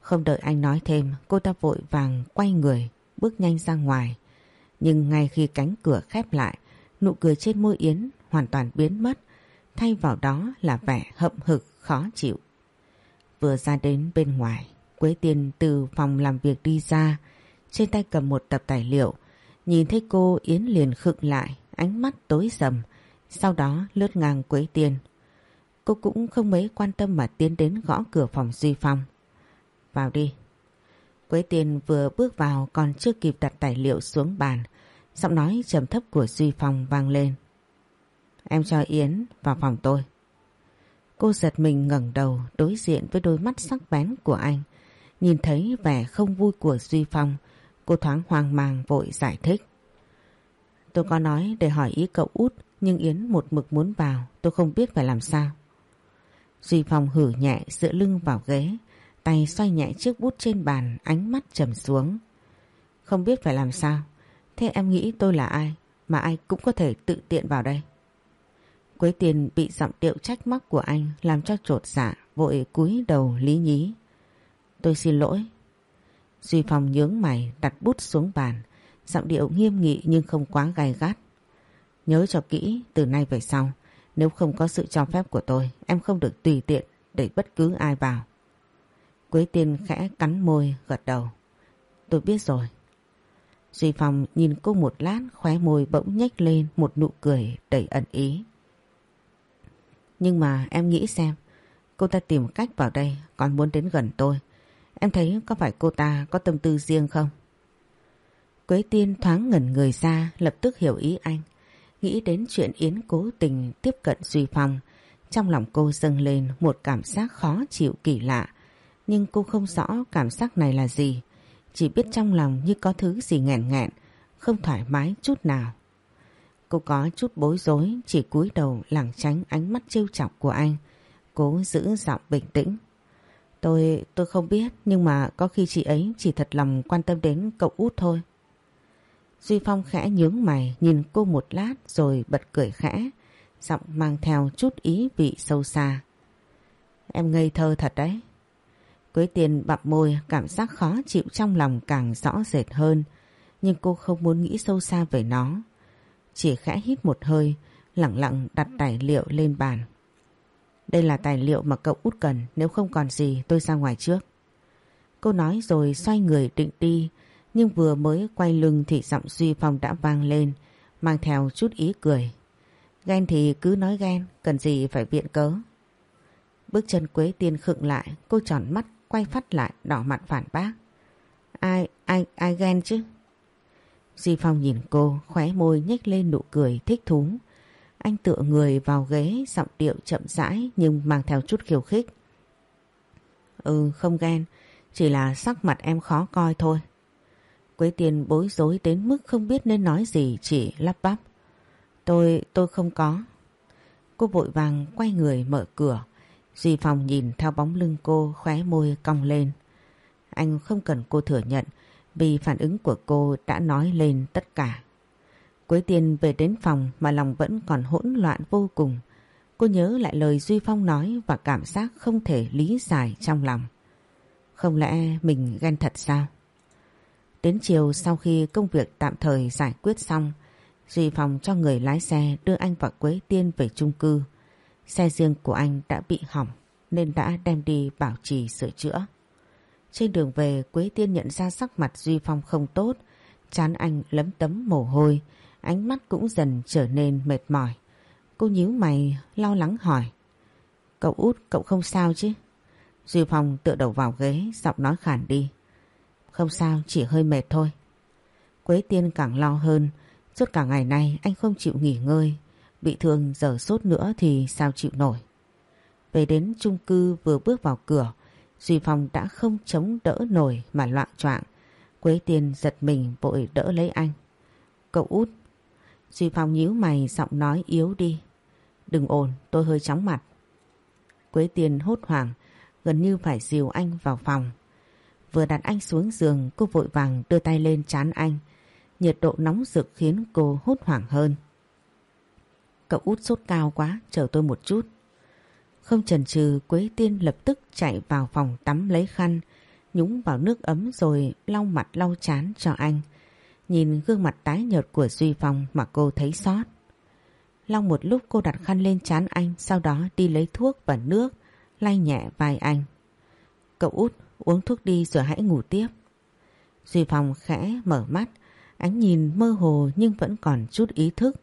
Không đợi anh nói thêm, cô ta vội vàng quay người, bước nhanh ra ngoài. Nhưng ngay khi cánh cửa khép lại, nụ cười trên môi Yến hoàn toàn biến mất, thay vào đó là vẻ hậm hực, khó chịu. Vừa ra đến bên ngoài, Quế Tiên từ phòng làm việc đi ra, trên tay cầm một tập tài liệu, Nhìn thấy cô Yến liền khựng lại, ánh mắt tối sầm, sau đó lướt ngang Quế Tiên. Cô cũng không mấy quan tâm mà tiến đến gõ cửa phòng Duy Phong. Vào đi. Quế Tiên vừa bước vào còn chưa kịp đặt tài liệu xuống bàn, giọng nói trầm thấp của Duy Phong vang lên. Em cho Yến vào phòng tôi. Cô giật mình ngẩng đầu đối diện với đôi mắt sắc bén của anh. Nhìn thấy vẻ không vui của Duy Phong, cô thoáng hoang mang vội giải thích. Tôi có nói để hỏi ý cậu út nhưng Yến một mực muốn vào, tôi không biết phải làm sao. Duy Phong hử nhẹ dựa lưng vào ghế, tay xoay nhẹ chiếc bút trên bàn, ánh mắt trầm xuống. Không biết phải làm sao, thế em nghĩ tôi là ai mà ai cũng có thể tự tiện vào đây. Quế tiền bị giọng điệu trách móc của anh làm cho trột dạ, vội cúi đầu lý nhí. Tôi xin lỗi. Duy Phong nhướng mày đặt bút xuống bàn, giọng điệu nghiêm nghị nhưng không quá gay gắt. Nhớ cho kỹ từ nay về sau, nếu không có sự cho phép của tôi, em không được tùy tiện để bất cứ ai vào. Quế tiên khẽ cắn môi gật đầu. Tôi biết rồi. Duy Phong nhìn cô một lát khóe môi bỗng nhếch lên một nụ cười đầy ẩn ý. Nhưng mà em nghĩ xem, cô ta tìm cách vào đây còn muốn đến gần tôi. Em thấy có phải cô ta có tâm tư riêng không? Quế tiên thoáng ngẩn người ra lập tức hiểu ý anh. Nghĩ đến chuyện Yến cố tình tiếp cận Duy Phong. Trong lòng cô dâng lên một cảm giác khó chịu kỳ lạ. Nhưng cô không rõ cảm giác này là gì. Chỉ biết trong lòng như có thứ gì nghẹn nghẹn, không thoải mái chút nào. Cô có chút bối rối, chỉ cúi đầu lảng tránh ánh mắt trêu chọc của anh. Cố giữ giọng bình tĩnh. Tôi, tôi không biết, nhưng mà có khi chị ấy chỉ thật lòng quan tâm đến cậu út thôi. Duy Phong khẽ nhướng mày nhìn cô một lát rồi bật cười khẽ, giọng mang theo chút ý vị sâu xa. Em ngây thơ thật đấy. Quế tiền bặm môi cảm giác khó chịu trong lòng càng rõ rệt hơn, nhưng cô không muốn nghĩ sâu xa về nó. Chỉ khẽ hít một hơi, lặng lặng đặt tài liệu lên bàn. Đây là tài liệu mà cậu út cần, nếu không còn gì tôi ra ngoài trước. Cô nói rồi xoay người định đi, nhưng vừa mới quay lưng thì giọng Duy Phong đã vang lên, mang theo chút ý cười. Ghen thì cứ nói ghen, cần gì phải viện cớ. Bước chân Quế Tiên khựng lại, cô tròn mắt quay phát lại đỏ mặt phản bác. Ai, ai, ai ghen chứ? Duy Phong nhìn cô, khóe môi nhếch lên nụ cười thích thú. Anh tựa người vào ghế, giọng điệu chậm rãi nhưng mang theo chút khiêu khích. Ừ, không ghen, chỉ là sắc mặt em khó coi thôi. Quế tiền bối rối đến mức không biết nên nói gì chỉ lắp bắp. Tôi, tôi không có. Cô vội vàng quay người mở cửa. Duy Phong nhìn theo bóng lưng cô khóe môi cong lên. Anh không cần cô thừa nhận vì phản ứng của cô đã nói lên tất cả. Quế Tiên về đến phòng mà lòng vẫn còn hỗn loạn vô cùng. Cô nhớ lại lời Duy Phong nói và cảm giác không thể lý giải trong lòng. Không lẽ mình ghen thật sao? Đến chiều sau khi công việc tạm thời giải quyết xong, Duy Phong cho người lái xe đưa anh và Quế Tiên về chung cư. Xe riêng của anh đã bị hỏng nên đã đem đi bảo trì sửa chữa. Trên đường về Quế Tiên nhận ra sắc mặt Duy Phong không tốt, chán anh lấm tấm mồ hôi, ánh mắt cũng dần trở nên mệt mỏi. Cô nhíu mày lo lắng hỏi. Cậu út cậu không sao chứ? Duy Phong tựa đầu vào ghế giọng nói khản đi. Không sao, chỉ hơi mệt thôi. Quế Tiên càng lo hơn, suốt cả ngày nay anh không chịu nghỉ ngơi, bị thương giờ sốt nữa thì sao chịu nổi. Về đến chung cư vừa bước vào cửa, Duy Phong đã không chống đỡ nổi mà loạn choạng. Quế Tiên giật mình vội đỡ lấy anh. Cậu út. Duy Phong nhíu mày giọng nói yếu đi. Đừng ồn, tôi hơi chóng mặt. Quế Tiên hốt hoảng, gần như phải dìu anh vào phòng. Vừa đặt anh xuống giường cô vội vàng đưa tay lên chán anh. Nhiệt độ nóng rực khiến cô hốt hoảng hơn. Cậu út sốt cao quá, chờ tôi một chút. Không chần chừ Quế Tiên lập tức chạy vào phòng tắm lấy khăn, nhúng vào nước ấm rồi lau mặt lau chán cho anh. Nhìn gương mặt tái nhợt của Duy Phong mà cô thấy xót. Lau một lúc cô đặt khăn lên chán anh, sau đó đi lấy thuốc và nước, lay nhẹ vai anh. Cậu út uống thuốc đi rồi hãy ngủ tiếp. Duy Phong khẽ mở mắt, ánh nhìn mơ hồ nhưng vẫn còn chút ý thức.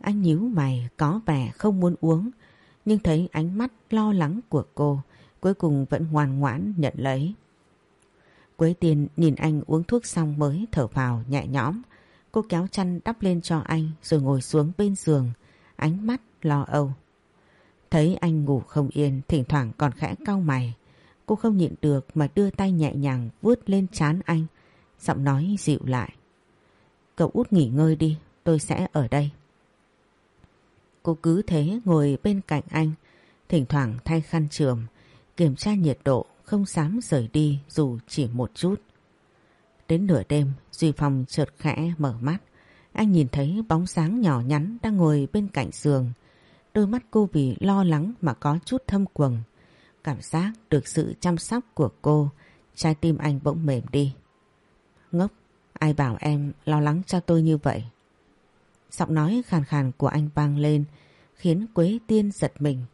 Anh nhíu mày có vẻ không muốn uống, nhưng thấy ánh mắt lo lắng của cô, cuối cùng vẫn ngoan ngoãn nhận lấy. Quế Tiên nhìn anh uống thuốc xong mới thở vào nhẹ nhõm. Cô kéo chăn đắp lên cho anh rồi ngồi xuống bên giường, ánh mắt lo âu. Thấy anh ngủ không yên, thỉnh thoảng còn khẽ cau mày. Cô không nhịn được mà đưa tay nhẹ nhàng vuốt lên trán anh, giọng nói dịu lại. Cậu út nghỉ ngơi đi, tôi sẽ ở đây. Cô cứ thế ngồi bên cạnh anh, thỉnh thoảng thay khăn trường, kiểm tra nhiệt độ, không dám rời đi dù chỉ một chút. Đến nửa đêm, Duy Phong chợt khẽ mở mắt. Anh nhìn thấy bóng sáng nhỏ nhắn đang ngồi bên cạnh giường. Đôi mắt cô vì lo lắng mà có chút thâm quầng. Cảm giác được sự chăm sóc của cô, trái tim anh bỗng mềm đi. Ngốc, ai bảo em lo lắng cho tôi như vậy? Giọng nói khàn khàn của anh vang lên, khiến Quế Tiên giật mình.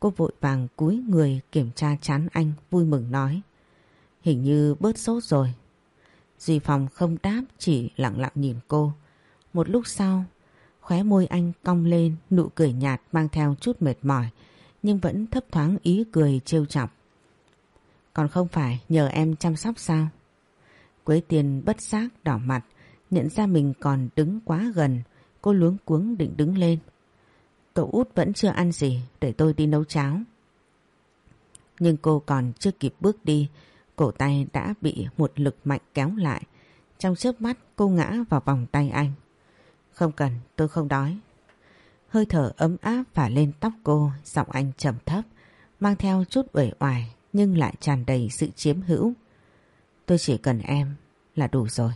Cô vội vàng cúi người kiểm tra chán anh vui mừng nói. Hình như bớt sốt rồi. Duy Phong không đáp chỉ lặng lặng nhìn cô. Một lúc sau, khóe môi anh cong lên nụ cười nhạt mang theo chút mệt mỏi nhưng vẫn thấp thoáng ý cười trêu chọc. Còn không phải nhờ em chăm sóc sao? Quế Tiên bất giác đỏ mặt, nhận ra mình còn đứng quá gần, cô luống cuống định đứng lên. Cậu út vẫn chưa ăn gì để tôi đi nấu cháo. Nhưng cô còn chưa kịp bước đi, cổ tay đã bị một lực mạnh kéo lại. Trong chớp mắt cô ngã vào vòng tay anh. Không cần, tôi không đói. Hơi thở ấm áp phả lên tóc cô, giọng anh trầm thấp, mang theo chút uể oải nhưng lại tràn đầy sự chiếm hữu. Tôi chỉ cần em là đủ rồi.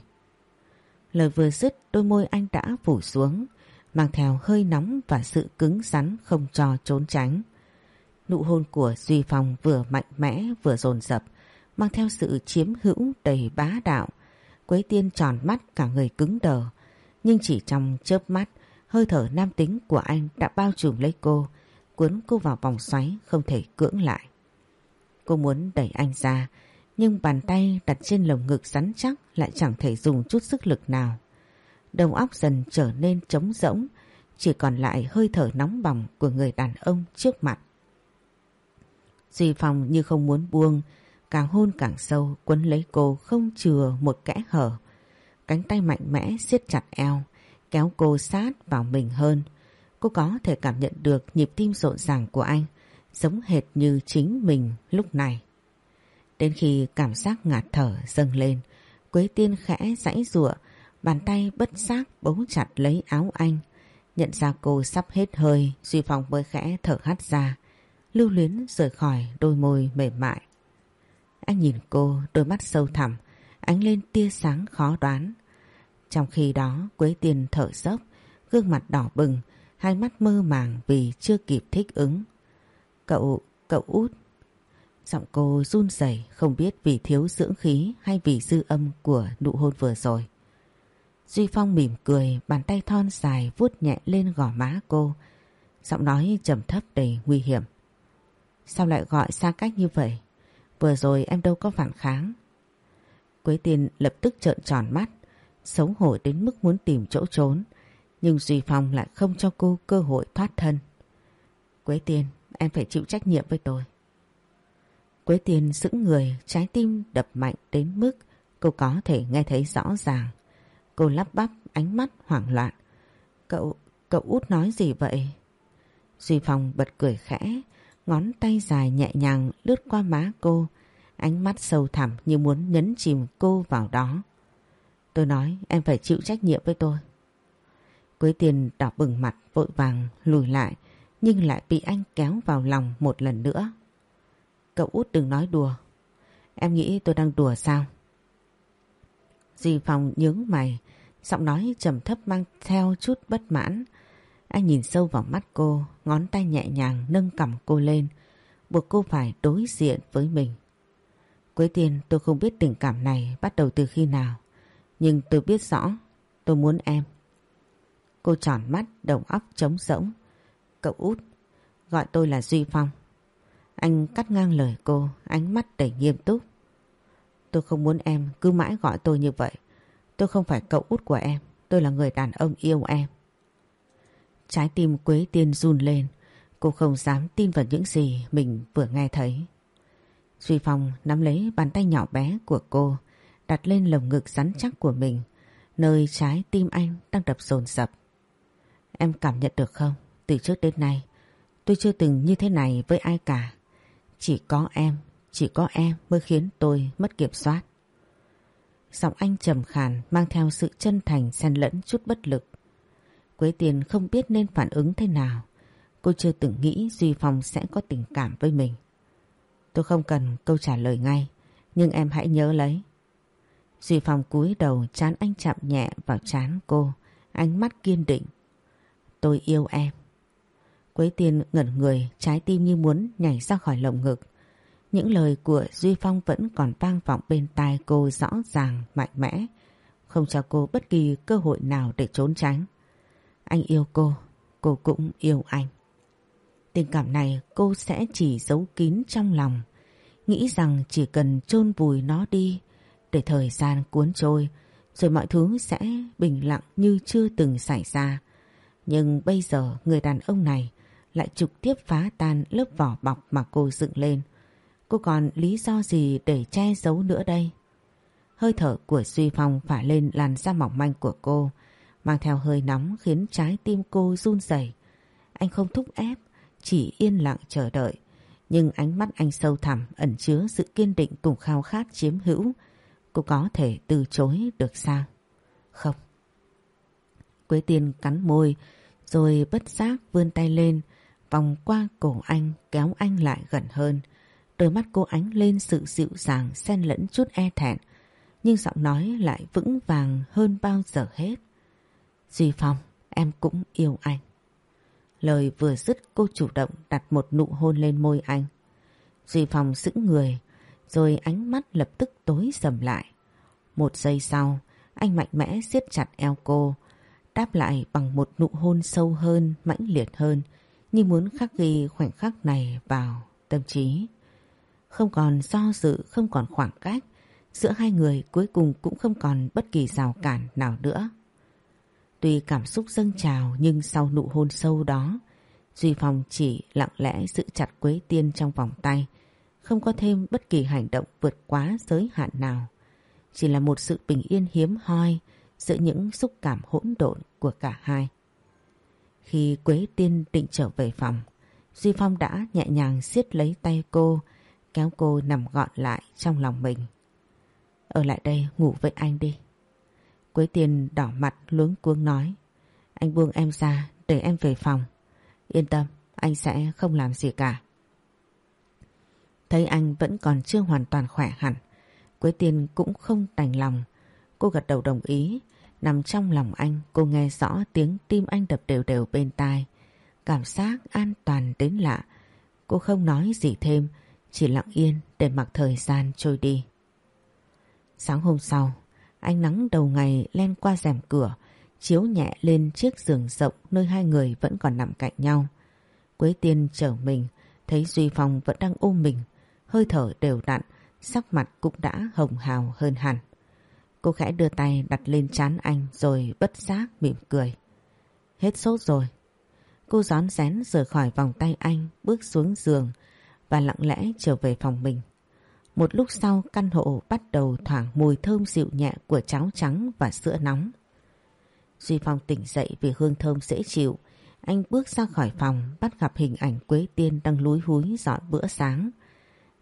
Lời vừa dứt đôi môi anh đã phủ xuống, mang theo hơi nóng và sự cứng rắn không cho trốn tránh. Nụ hôn của Duy Phong vừa mạnh mẽ vừa dồn dập, mang theo sự chiếm hữu đầy bá đạo. Quế tiên tròn mắt cả người cứng đờ, nhưng chỉ trong chớp mắt, hơi thở nam tính của anh đã bao trùm lấy cô, cuốn cô vào vòng xoáy không thể cưỡng lại. Cô muốn đẩy anh ra, nhưng bàn tay đặt trên lồng ngực rắn chắc lại chẳng thể dùng chút sức lực nào. Đầu óc dần trở nên trống rỗng, chỉ còn lại hơi thở nóng bỏng của người đàn ông trước mặt. Duy Phong như không muốn buông, càng hôn càng sâu quấn lấy cô không chừa một kẽ hở. Cánh tay mạnh mẽ siết chặt eo, kéo cô sát vào mình hơn. Cô có thể cảm nhận được nhịp tim rộn ràng của anh, giống hệt như chính mình lúc này. Đến khi cảm giác ngạt thở dâng lên, Quế Tiên khẽ giãy giụa, bàn tay bất giác bấu chặt lấy áo anh. Nhận ra cô sắp hết hơi, Duy Phong mới khẽ thở hắt ra, lưu luyến rời khỏi đôi môi mềm mại. Anh nhìn cô, đôi mắt sâu thẳm, ánh lên tia sáng khó đoán. Trong khi đó Quế Tiên thở dốc, gương mặt đỏ bừng, hai mắt mơ màng vì chưa kịp thích ứng. Cậu, cậu út. Giọng cô run rẩy không biết vì thiếu dưỡng khí hay vì dư âm của nụ hôn vừa rồi. Duy Phong mỉm cười, bàn tay thon dài vuốt nhẹ lên gò má cô. Giọng nói trầm thấp đầy nguy hiểm. Sao lại gọi xa cách như vậy? Vừa rồi em đâu có phản kháng. Quế Tiên lập tức trợn tròn mắt, xấu hổ đến mức muốn tìm chỗ trốn. Nhưng Duy Phong lại không cho cô cơ hội thoát thân. Quế Tiên, em phải chịu trách nhiệm với tôi. Quế Tiên sững người, trái tim đập mạnh đến mức cô có thể nghe thấy rõ ràng. Cô lắp bắp ánh mắt hoảng loạn. Cậu, cậu út nói gì vậy? Duy Phong bật cười khẽ, ngón tay dài nhẹ nhàng lướt qua má cô, ánh mắt sâu thẳm như muốn nhấn chìm cô vào đó. Tôi nói em phải chịu trách nhiệm với tôi. Quế tiền đỏ bừng mặt vội vàng lùi lại nhưng lại bị anh kéo vào lòng một lần nữa. Cậu út đừng nói đùa. Em nghĩ tôi đang đùa sao? Dì Phong nhướng mày, giọng nói trầm thấp mang theo chút bất mãn. Anh nhìn sâu vào mắt cô, ngón tay nhẹ nhàng nâng cầm cô lên, buộc cô phải đối diện với mình. Quế tiên tôi không biết tình cảm này bắt đầu từ khi nào, nhưng tôi biết rõ tôi muốn em. Cô tròn mắt, đầu óc trống rỗng. Cậu út, gọi tôi là Duy Phong. Anh cắt ngang lời cô, ánh mắt đầy nghiêm túc. Tôi không muốn em cứ mãi gọi tôi như vậy. Tôi không phải cậu út của em, tôi là người đàn ông yêu em. Trái tim Quế Tiên run lên, cô không dám tin vào những gì mình vừa nghe thấy. Duy Phong nắm lấy bàn tay nhỏ bé của cô, đặt lên lồng ngực rắn chắc của mình, nơi trái tim anh đang đập dồn dập. Em cảm nhận được không? Từ trước đến nay, Tôi chưa từng như thế này với ai cả. Chỉ có em, chỉ có em mới khiến tôi mất kiểm soát. Giọng anh trầm khàn mang theo sự chân thành xen lẫn chút bất lực. Quế Tiền không biết nên phản ứng thế nào. Cô chưa từng nghĩ Duy Phong sẽ có tình cảm với mình. Tôi không cần câu trả lời ngay, nhưng em hãy nhớ lấy. Duy Phong cúi đầu chán anh chạm nhẹ vào chán cô, ánh mắt kiên định. Tôi yêu em. Quế Tiên ngẩn người, trái tim như muốn nhảy ra khỏi lồng ngực. Những lời của Duy Phong vẫn còn vang vọng bên tai cô rõ ràng, mạnh mẽ, không cho cô bất kỳ cơ hội nào để trốn tránh. Anh yêu cô, cô cũng yêu anh. Tình cảm này cô sẽ chỉ giấu kín trong lòng, nghĩ rằng chỉ cần chôn vùi nó đi để thời gian cuốn trôi, rồi mọi thứ sẽ bình lặng như chưa từng xảy ra. Nhưng bây giờ người đàn ông này lại trực tiếp phá tan lớp vỏ bọc mà cô dựng lên. Cô còn lý do gì để che giấu nữa đây? Hơi thở của Duy Phong phả lên làn da mỏng manh của cô, mang theo hơi nóng khiến trái tim cô run rẩy. Anh không thúc ép, chỉ yên lặng chờ đợi. Nhưng ánh mắt anh sâu thẳm ẩn chứa sự kiên định cùng khao khát chiếm hữu. Cô có thể từ chối được sao? Không. Quế tiên cắn môi rồi bất giác vươn tay lên vòng qua cổ anh kéo anh lại gần hơn. Đôi mắt cô ánh lên sự dịu dàng xen lẫn chút e thẹn nhưng giọng nói lại vững vàng hơn bao giờ hết. Duy Phong, em cũng yêu anh. Lời vừa dứt cô chủ động đặt một nụ hôn lên môi anh. Duy Phong sững người, rồi ánh mắt lập tức tối sầm lại. Một giây sau, anh mạnh mẽ siết chặt eo cô, đáp lại bằng một nụ hôn sâu hơn, mãnh liệt hơn, như muốn khắc ghi khoảnh khắc này vào tâm trí. Không còn do dự, không còn khoảng cách, giữa hai người cuối cùng cũng không còn bất kỳ rào cản nào nữa. Tuy cảm xúc dâng trào nhưng sau nụ hôn sâu đó, Duy Phong chỉ lặng lẽ giữ chặt Quế Tiên trong vòng tay, không có thêm bất kỳ hành động vượt quá giới hạn nào. Chỉ là một sự bình yên hiếm hoi giữa những xúc cảm hỗn độn của cả hai. Khi Quế Tiên định trở về phòng, Duy Phong đã nhẹ nhàng siết lấy tay cô, kéo cô nằm gọn lại trong lòng mình. Ở lại đây ngủ với anh đi. Quế Tiên đỏ mặt luống cuống nói. Anh buông em ra để em về phòng. Yên tâm, anh sẽ không làm gì cả. Thấy anh vẫn còn chưa hoàn toàn khỏe hẳn, Quế Tiên cũng không đành lòng. Cô gật đầu đồng ý, nằm trong lòng anh cô nghe rõ tiếng tim anh đập đều đều bên tai. Cảm giác an toàn đến lạ. Cô không nói gì thêm, chỉ lặng yên để mặc thời gian trôi đi. Sáng hôm sau, ánh nắng đầu ngày len qua rèm cửa, chiếu nhẹ lên chiếc giường rộng nơi hai người vẫn còn nằm cạnh nhau. Quế Tiên trở mình, thấy Duy Phong vẫn đang ôm mình, hơi thở đều đặn, sắc mặt cũng đã hồng hào hơn hẳn. Cô khẽ đưa tay đặt lên chán anh rồi bất giác mỉm cười. Hết sốt rồi. Cô gión rén rời khỏi vòng tay anh, bước xuống giường và lặng lẽ trở về phòng mình. Một lúc sau căn hộ bắt đầu thoảng mùi thơm dịu nhẹ của cháo trắng và sữa nóng. Duy Phong tỉnh dậy vì hương thơm dễ chịu. Anh bước ra khỏi phòng bắt gặp hình ảnh Quế Tiên đang lúi húi dọn bữa sáng.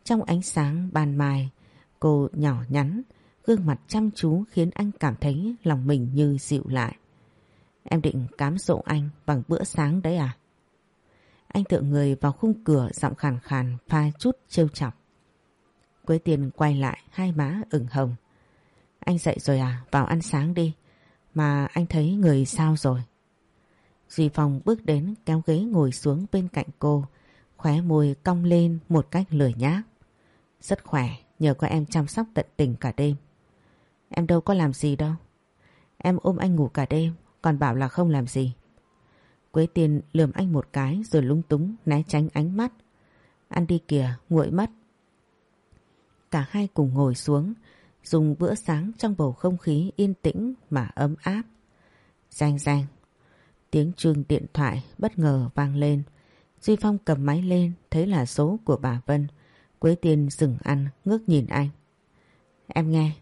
Trong ánh sáng ban mai, cô nhỏ nhắn, gương mặt chăm chú khiến anh cảm thấy lòng mình như dịu lại. Em định cám dỗ anh bằng bữa sáng đấy à? Anh tựa người vào khung cửa giọng khàn khàn pha chút trêu chọc. Quế tiền quay lại hai má ửng hồng. Anh dậy rồi à? Vào ăn sáng đi. Mà anh thấy người sao rồi? Duy Phong bước đến kéo ghế ngồi xuống bên cạnh cô, khóe môi cong lên một cách lười nhác. Rất khỏe, nhờ có em chăm sóc tận tình cả đêm. Em đâu có làm gì đâu. Em ôm anh ngủ cả đêm, còn bảo là không làm gì. Quế Tiên lườm anh một cái rồi lung túng né tránh ánh mắt. Ăn đi kìa, nguội mất. Cả hai cùng ngồi xuống, dùng bữa sáng trong bầu không khí yên tĩnh mà ấm áp. rang rang Tiếng chuông điện thoại bất ngờ vang lên. Duy Phong cầm máy lên thấy là số của bà Vân. Quế Tiên dừng ăn ngước nhìn anh. Em nghe,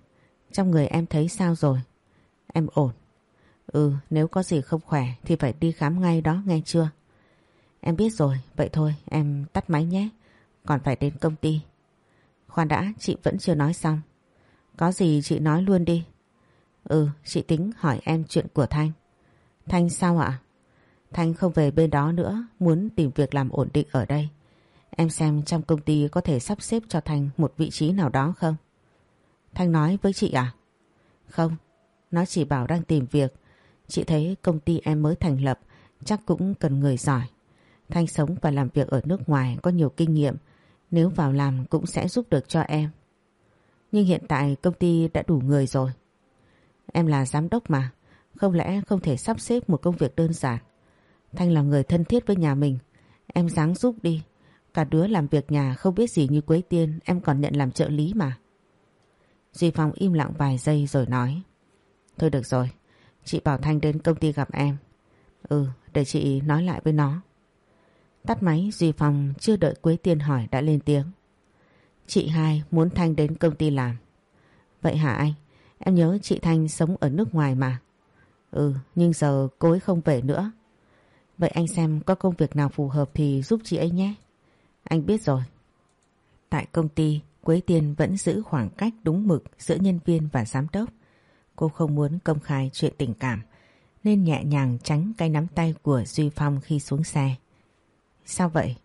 trong người em thấy sao rồi? Em ổn. Ừ, nếu có gì không khỏe thì phải đi khám ngay đó nghe chưa? Em biết rồi, vậy thôi em tắt máy nhé. Còn phải đến công ty. Khoan đã, chị vẫn chưa nói xong. Có gì chị nói luôn đi. Ừ, chị tính hỏi em chuyện của Thanh. Thanh sao ạ? Thanh không về bên đó nữa, muốn tìm việc làm ổn định ở đây. Em xem trong công ty có thể sắp xếp cho Thanh một vị trí nào đó không? Thanh nói với chị à? Không, nó chỉ bảo đang tìm việc. Chị thấy công ty em mới thành lập chắc cũng cần người giỏi. Thanh sống và làm việc ở nước ngoài có nhiều kinh nghiệm. Nếu vào làm cũng sẽ giúp được cho em. Nhưng hiện tại công ty đã đủ người rồi. Em là giám đốc mà. Không lẽ không thể sắp xếp một công việc đơn giản. Thanh là người thân thiết với nhà mình. Em dáng giúp đi. Cả đứa làm việc nhà không biết gì như Quế Tiên em còn nhận làm trợ lý mà. Duy Phong im lặng vài giây rồi nói. Thôi được rồi, chị bảo Thanh đến công ty gặp em. Ừ, để chị nói lại với nó. Tắt máy Duy Phong chưa đợi Quế Tiên hỏi đã lên tiếng. Chị hai muốn Thanh đến công ty làm. Vậy hả anh? Em nhớ chị Thanh sống ở nước ngoài mà. Ừ, nhưng giờ cô ấy không về nữa. Vậy anh xem có công việc nào phù hợp thì giúp chị ấy nhé. Anh biết rồi. Tại công ty, Quế Tiên vẫn giữ khoảng cách đúng mực giữa nhân viên và giám đốc. Cô không muốn công khai chuyện tình cảm nên nhẹ nhàng tránh cái nắm tay của Duy Phong khi xuống xe. Sao vậy?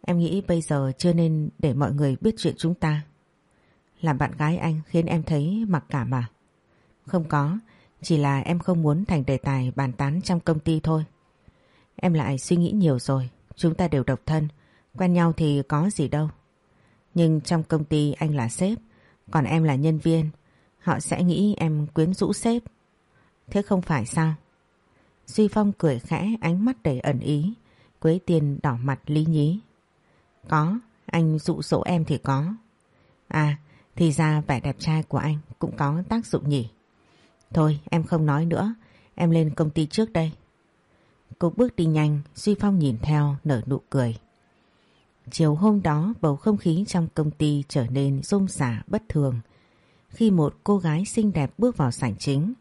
Em nghĩ bây giờ chưa nên để mọi người biết chuyện chúng ta. Làm bạn gái anh khiến em thấy mặc cảm à? Không có, chỉ là em không muốn thành đề tài bàn tán trong công ty thôi. Em lại suy nghĩ nhiều rồi, chúng ta đều độc thân, quen nhau thì có gì đâu. Nhưng trong công ty anh là sếp, còn em là nhân viên, họ sẽ nghĩ em quyến rũ sếp. Thế không phải sao? Duy Phong cười khẽ ánh mắt đầy ẩn ý, Quế Tiên đỏ mặt lý nhí. Có, anh dụ dỗ em thì có. À, thì ra vẻ đẹp trai của anh cũng có tác dụng nhỉ. Thôi em không nói nữa, em lên công ty trước đây. Cô bước đi nhanh, Duy Phong nhìn theo nở nụ cười. Chiều hôm đó bầu không khí trong công ty trở nên rôm rả bất thường. Khi một cô gái xinh đẹp bước vào sảnh chính,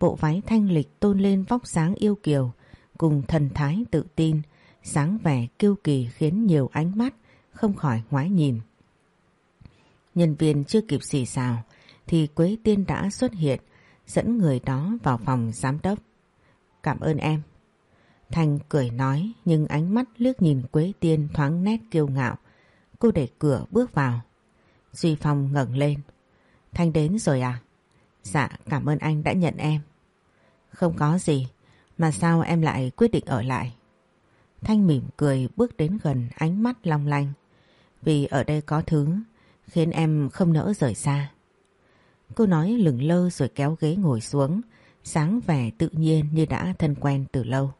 bộ váy thanh lịch tôn lên vóc dáng yêu kiều cùng thần thái tự tin, sáng vẻ kiêu kỳ khiến nhiều ánh mắt không khỏi ngoái nhìn. Nhân viên chưa kịp xì xào thì Quế Tiên đã xuất hiện dẫn người đó vào phòng giám đốc. Cảm ơn em. Thanh cười nói nhưng ánh mắt liếc nhìn Quế Tiên thoáng nét kiêu ngạo. Cô đẩy cửa bước vào. Duy Phong ngẩng lên. Thanh đến rồi à? Dạ cảm ơn anh đã nhận em. Không có gì. Mà sao em lại quyết định ở lại? Thanh mỉm cười bước đến gần ánh mắt long lanh. Vì ở đây có thứ khiến em không nỡ rời xa. Cô nói lửng lơ rồi kéo ghế ngồi xuống, sáng vẻ tự nhiên như đã thân quen từ lâu.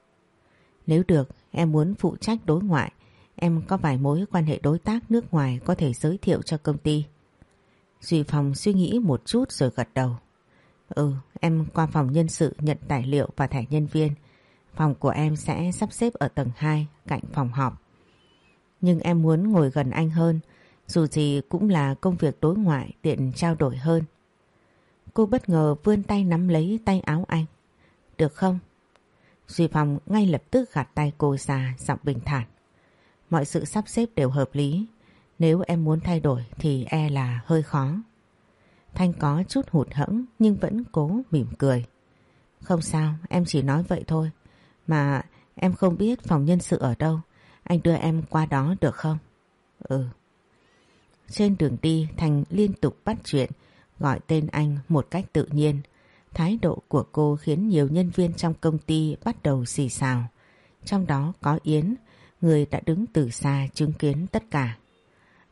Nếu được, em muốn phụ trách đối ngoại, em có vài mối quan hệ đối tác nước ngoài có thể giới thiệu cho công ty. Duy Phong suy nghĩ một chút rồi gật đầu. Ừ, em qua phòng nhân sự nhận tài liệu và thẻ nhân viên. Phòng của em sẽ sắp xếp ở tầng 2 cạnh phòng họp. Nhưng em muốn ngồi gần anh hơn, dù gì cũng là công việc đối ngoại tiện trao đổi hơn. Cô bất ngờ vươn tay nắm lấy tay áo anh. Được không? Duy Phong ngay lập tức gạt tay cô ra giọng bình thản. Mọi sự sắp xếp đều hợp lý. Nếu em muốn thay đổi thì e là hơi khó. Thanh có chút hụt hẫng nhưng vẫn cố mỉm cười. Không sao, em chỉ nói vậy thôi. Mà em không biết phòng nhân sự ở đâu. Anh đưa em qua đó được không? Ừ. Trên đường đi Thành liên tục bắt chuyện gọi tên anh một cách tự nhiên. Thái độ của cô khiến nhiều nhân viên trong công ty bắt đầu xì xào. Trong đó có Yến, người đã đứng từ xa chứng kiến tất cả.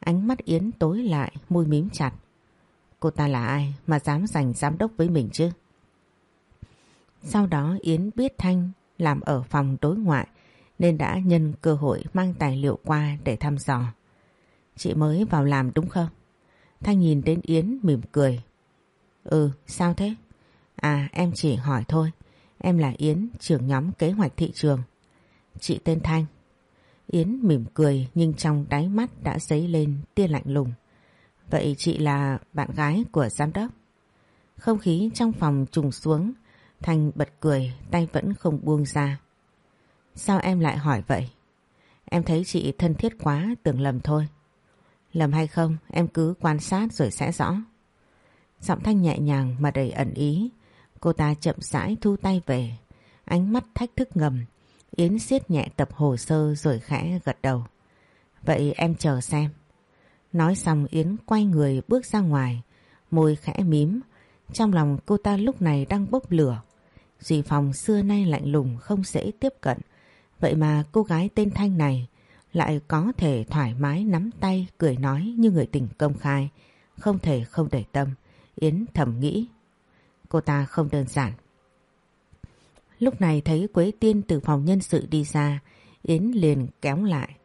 Ánh mắt Yến tối lại, môi mím chặt. Cô ta là ai mà dám giành giám đốc với mình chứ? Sau đó Yến biết Thanh làm ở phòng đối ngoại nên đã nhân cơ hội mang tài liệu qua để thăm dò. Chị mới vào làm đúng không? Thanh nhìn đến Yến mỉm cười. Ừ, sao thế? À, em chỉ hỏi thôi. Em là Yến, trưởng nhóm kế hoạch thị trường. Chị tên Thanh. Yến mỉm cười nhưng trong đáy mắt đã dấy lên tia lạnh lùng. Vậy chị là bạn gái của giám đốc? Không khí trong phòng trùng xuống, Thanh bật cười, tay vẫn không buông ra. Sao em lại hỏi vậy? Em thấy chị thân thiết quá tưởng lầm thôi. Lầm hay không em cứ quan sát rồi sẽ rõ. Giọng thanh nhẹ nhàng mà đầy ẩn ý. Cô ta chậm rãi thu tay về. Ánh mắt thách thức ngầm. Yến siết nhẹ tập hồ sơ rồi khẽ gật đầu. Vậy em chờ xem. Nói xong, Yến quay người bước ra ngoài. Môi khẽ mím. Trong lòng cô ta lúc này đang bốc lửa. Duy Phong xưa nay lạnh lùng, không dễ tiếp cận. Vậy mà cô gái tên Thanh này lại có thể thoải mái nắm tay, cười nói như người tình công khai. Không thể không để tâm. Yến thầm nghĩ. Cô ta không đơn giản. Lúc này thấy Quế Tiên từ phòng nhân sự đi ra, Yến liền kéo lại.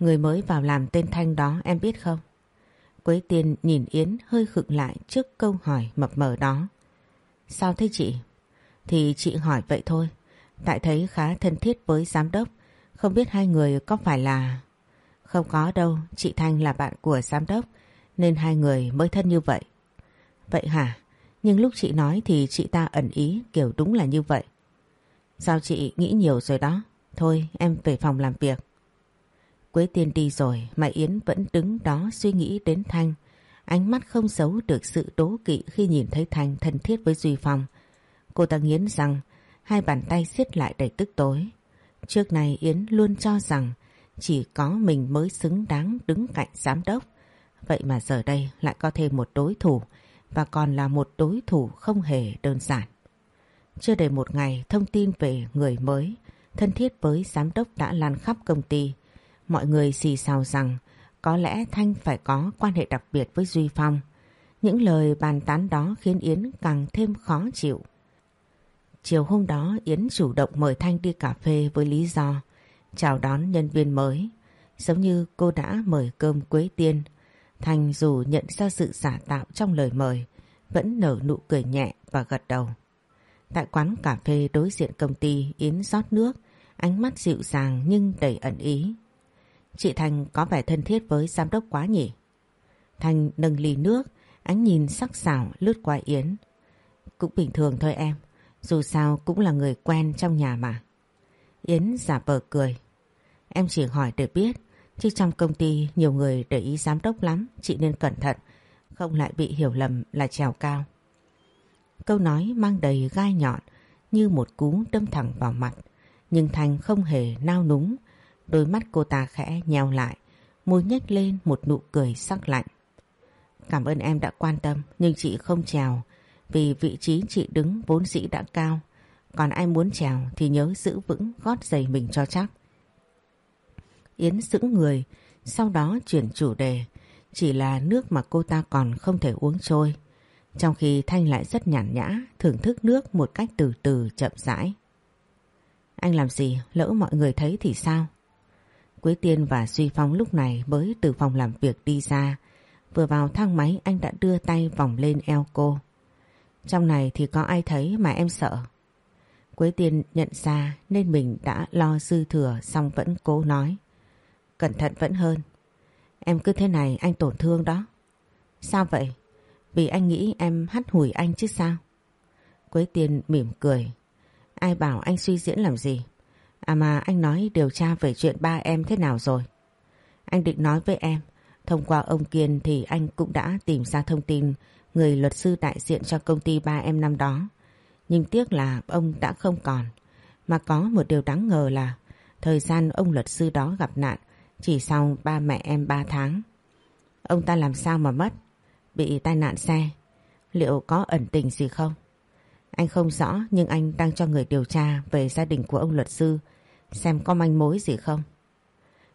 Người mới vào làm tên Thanh đó em biết không? Quế Tiên nhìn Yến hơi khựng lại trước câu hỏi mập mờ đó. Sao thế chị? Thì chị hỏi vậy thôi. Tại thấy khá thân thiết với giám đốc. Không biết hai người có phải là... Không có đâu, chị Thanh là bạn của giám đốc nên hai người mới thân như vậy. Vậy hả? Nhưng lúc chị nói thì chị ta ẩn ý, kiểu đúng là như vậy. Sao chị nghĩ nhiều rồi đó? Thôi, em về phòng làm việc. Quế Tiên đi rồi, mà Yến vẫn đứng đó suy nghĩ đến Thanh. Ánh mắt không giấu được sự đố kỵ khi nhìn thấy Thanh thân thiết với Duy Phong. Cô ta nghiến rằng, hai bàn tay siết lại đầy tức tối. Trước này Yến luôn cho rằng, chỉ có mình mới xứng đáng đứng cạnh giám đốc. Vậy mà giờ đây lại có thêm một đối thủ và còn là một đối thủ không hề đơn giản. Chưa đầy một ngày, thông tin về người mới, thân thiết với giám đốc đã lan khắp công ty. Mọi người xì xào rằng có lẽ Thanh phải có quan hệ đặc biệt với Duy Phong. Những lời bàn tán đó khiến Yến càng thêm khó chịu. Chiều hôm đó, Yến chủ động mời Thanh đi cà phê với lý do chào đón nhân viên mới. Giống như cô đã mời cơm Quế Tiên. Thanh dù nhận ra sự giả tạo trong lời mời vẫn nở nụ cười nhẹ và gật đầu. Tại quán cà phê đối diện công ty Yến rót nước ánh mắt dịu dàng nhưng đầy ẩn ý. Chị Thành có vẻ thân thiết với giám đốc quá nhỉ? Thanh nâng ly nước, ánh nhìn sắc sảo lướt qua Yến. Cũng bình thường thôi em, dù sao cũng là người quen trong nhà mà. Yến giả vờ cười. Em chỉ hỏi để biết, chứ trong công ty nhiều người để ý giám đốc lắm, chị nên cẩn thận, không lại bị hiểu lầm là trèo cao. Câu nói mang đầy gai nhọn như một cú đâm thẳng vào mặt. Nhưng thành không hề nao núng. Đôi mắt cô ta khẽ nheo lại. Môi nhếch lên một nụ cười sắc lạnh. Cảm ơn em đã quan tâm nhưng chị không trèo. Vì vị trí chị đứng vốn dĩ đã cao. Còn ai muốn trèo thì nhớ giữ vững gót giày mình cho chắc. Yến sững người. Sau đó chuyển chủ đề. Chỉ là nước mà cô ta còn không thể uống trôi. Trong khi Thanh lại rất nhàn nhã, thưởng thức nước một cách từ từ chậm rãi. Anh làm gì lỡ mọi người thấy thì sao? Quế Tiên và Duy Phong lúc này mới từ phòng làm việc đi ra. Vừa vào thang máy anh đã đưa tay vòng lên eo cô. Trong này thì có ai thấy mà em sợ. Quế Tiên nhận ra nên mình đã lo dư thừa xong vẫn cố nói. Cẩn thận vẫn hơn. Em cứ thế này anh tổn thương đó. Sao vậy? Vì anh nghĩ em hắt hủi anh chứ sao? Quế Tiên mỉm cười. Ai bảo anh suy diễn làm gì? À mà anh nói điều tra về chuyện ba em thế nào rồi? Anh định nói với em. Thông qua ông Kiên thì anh cũng đã tìm ra thông tin người luật sư đại diện cho công ty ba em năm đó. Nhưng tiếc là ông đã không còn. Mà có một điều đáng ngờ là thời gian ông luật sư đó gặp nạn chỉ sau ba mẹ em ba tháng. Ông ta làm sao mà mất? Bị tai nạn xe. Liệu có ẩn tình gì không? Anh không rõ, nhưng anh đang cho người điều tra về gia đình của ông luật sư, xem có manh mối gì không.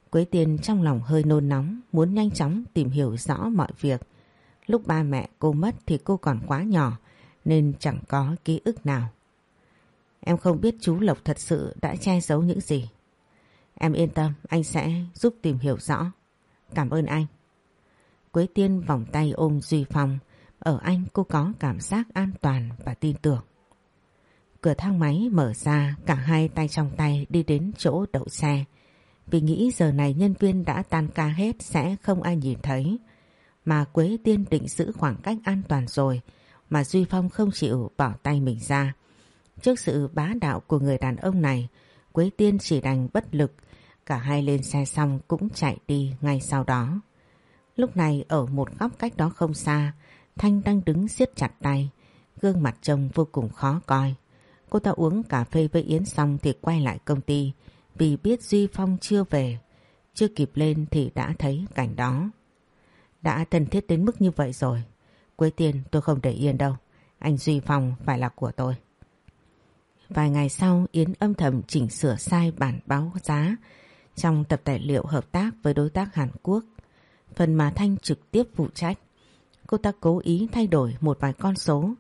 Quế Tiên trong lòng hơi nôn nóng, muốn nhanh chóng tìm hiểu rõ mọi việc. Lúc ba mẹ cô mất thì cô còn quá nhỏ, nên chẳng có ký ức nào. Em không biết chú Lộc thật sự đã che giấu những gì. Em yên tâm anh sẽ giúp tìm hiểu rõ. Cảm ơn anh. Quế Tiên vòng tay ôm Duy Phong. Ở anh cô có cảm giác an toàn và tin tưởng. Cửa thang máy mở ra, cả hai tay trong tay đi đến chỗ đậu xe. Vì nghĩ giờ này nhân viên đã tan ca hết sẽ không ai nhìn thấy. Mà Quế Tiên định giữ khoảng cách an toàn rồi, mà Duy Phong không chịu bỏ tay mình ra. Trước sự bá đạo của người đàn ông này, Quế Tiên chỉ đành bất lực, Cả hai lên xe xong cũng chạy đi ngay sau đó. Lúc này ở một góc cách đó không xa, Thanh đang đứng siết chặt tay, gương mặt trông vô cùng khó coi. Cô ta uống cà phê với Yến xong thì quay lại công ty vì biết Duy Phong chưa về. Chưa kịp lên thì đã thấy cảnh đó. Đã thân thiết đến mức như vậy rồi. Quế tiền tôi không để yên đâu. Anh Duy Phong phải là của tôi. Vài ngày sau Yến âm thầm chỉnh sửa sai bản báo giá trong tập tài liệu hợp tác với đối tác Hàn Quốc. Phần mà Thanh trực tiếp phụ trách. Cô ta cố ý thay đổi một vài con số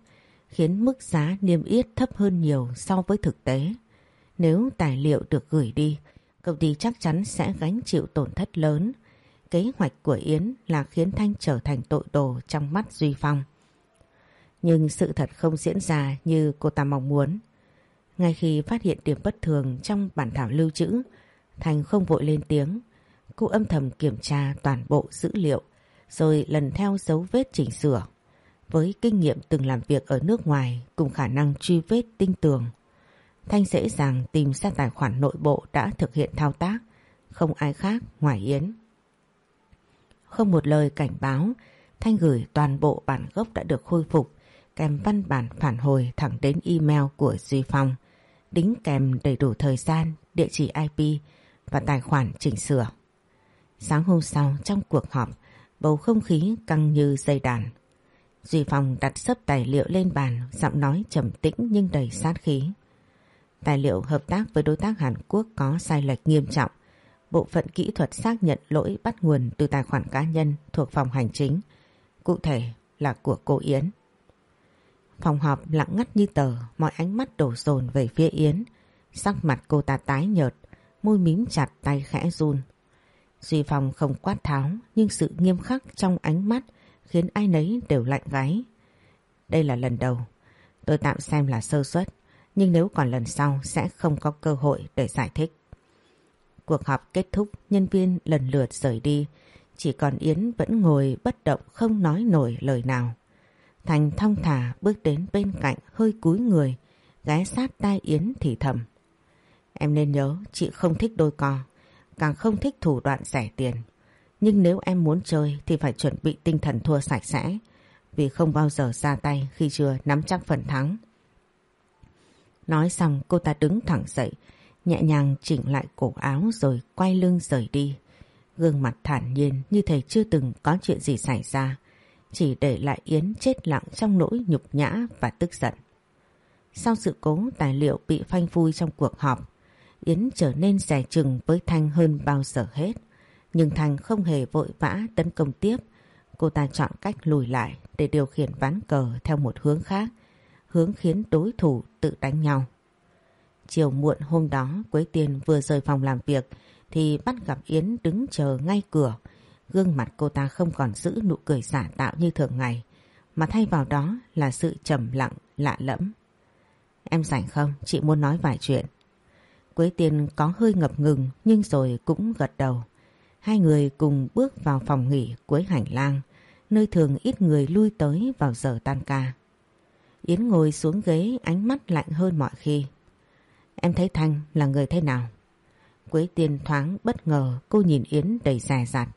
khiến mức giá niêm yết thấp hơn nhiều so với thực tế. Nếu tài liệu được gửi đi, công ty chắc chắn sẽ gánh chịu tổn thất lớn. Kế hoạch của Yến là khiến Thanh trở thành tội đồ trong mắt Duy Phong. Nhưng sự thật không diễn ra như cô ta mong muốn. Ngay khi phát hiện điểm bất thường trong bản thảo lưu trữ, Thanh không vội lên tiếng. Cô âm thầm kiểm tra toàn bộ dữ liệu rồi lần theo dấu vết chỉnh sửa. Với kinh nghiệm từng làm việc ở nước ngoài cùng khả năng truy vết tinh tường, Thanh dễ dàng tìm ra tài khoản nội bộ đã thực hiện thao tác, không ai khác ngoài Yến. Không một lời cảnh báo, Thanh gửi toàn bộ bản gốc đã được khôi phục kèm văn bản phản hồi thẳng đến email của Duy Phong, đính kèm đầy đủ thời gian, địa chỉ IP và tài khoản chỉnh sửa. Sáng hôm sau trong cuộc họp, bầu không khí căng như dây đàn. Duy Phong đặt sấp tài liệu lên bàn, giọng nói trầm tĩnh nhưng đầy sát khí. Tài liệu hợp tác với đối tác Hàn Quốc có sai lệch nghiêm trọng. Bộ phận kỹ thuật xác nhận lỗi bắt nguồn từ tài khoản cá nhân thuộc phòng hành chính. Cụ thể là của cô Yến. Phòng họp lặng ngắt như tờ, mọi ánh mắt đổ dồn về phía Yến. Sắc mặt cô ta tái nhợt, môi mím chặt tay khẽ run. Duy Phong không quát tháo nhưng sự nghiêm khắc trong ánh mắt khiến ai nấy đều lạnh gáy. Đây là lần đầu, tôi tạm xem là sơ suất, nhưng nếu còn lần sau sẽ không có cơ hội để giải thích. Cuộc họp kết thúc, nhân viên lần lượt rời đi, chỉ còn Yến vẫn ngồi bất động không nói nổi lời nào. Thành thong thả bước đến bên cạnh hơi cúi người, ghé sát tai Yến thì thầm. Em nên nhớ chị không thích đôi co, càng không thích thủ đoạn rẻ tiền. Nhưng nếu em muốn chơi thì phải chuẩn bị tinh thần thua sạch sẽ, vì không bao giờ ra tay khi chưa nắm chắc phần thắng. Nói xong cô ta đứng thẳng dậy, nhẹ nhàng chỉnh lại cổ áo rồi quay lưng rời đi. Gương mặt thản nhiên như thể chưa từng có chuyện gì xảy ra, chỉ để lại Yến chết lặng trong nỗi nhục nhã và tức giận. Sau sự cố tài liệu bị phanh phui trong cuộc họp, Yến trở nên rẻ chừng với Thanh hơn bao giờ hết. Nhưng Thanh không hề vội vã tấn công tiếp. Cô ta chọn cách lùi lại để điều khiển ván cờ theo một hướng khác, hướng khiến đối thủ tự đánh nhau. Chiều muộn hôm đó Quế Tiên vừa rời phòng làm việc thì bắt gặp Yến đứng chờ ngay cửa. Gương mặt cô ta không còn giữ nụ cười giả tạo như thường ngày, mà thay vào đó là sự trầm lặng, lạ lẫm. Em rảnh không? Chị muốn nói vài chuyện. Quế Tiên có hơi ngập ngừng nhưng rồi cũng gật đầu. Hai người cùng bước vào phòng nghỉ cuối hành lang, nơi thường ít người lui tới vào giờ tan ca. Yến ngồi xuống ghế ánh mắt lạnh hơn mọi khi. Em thấy Thanh là người thế nào? Quế Tiên thoáng bất ngờ cô nhìn Yến đầy rè rặt.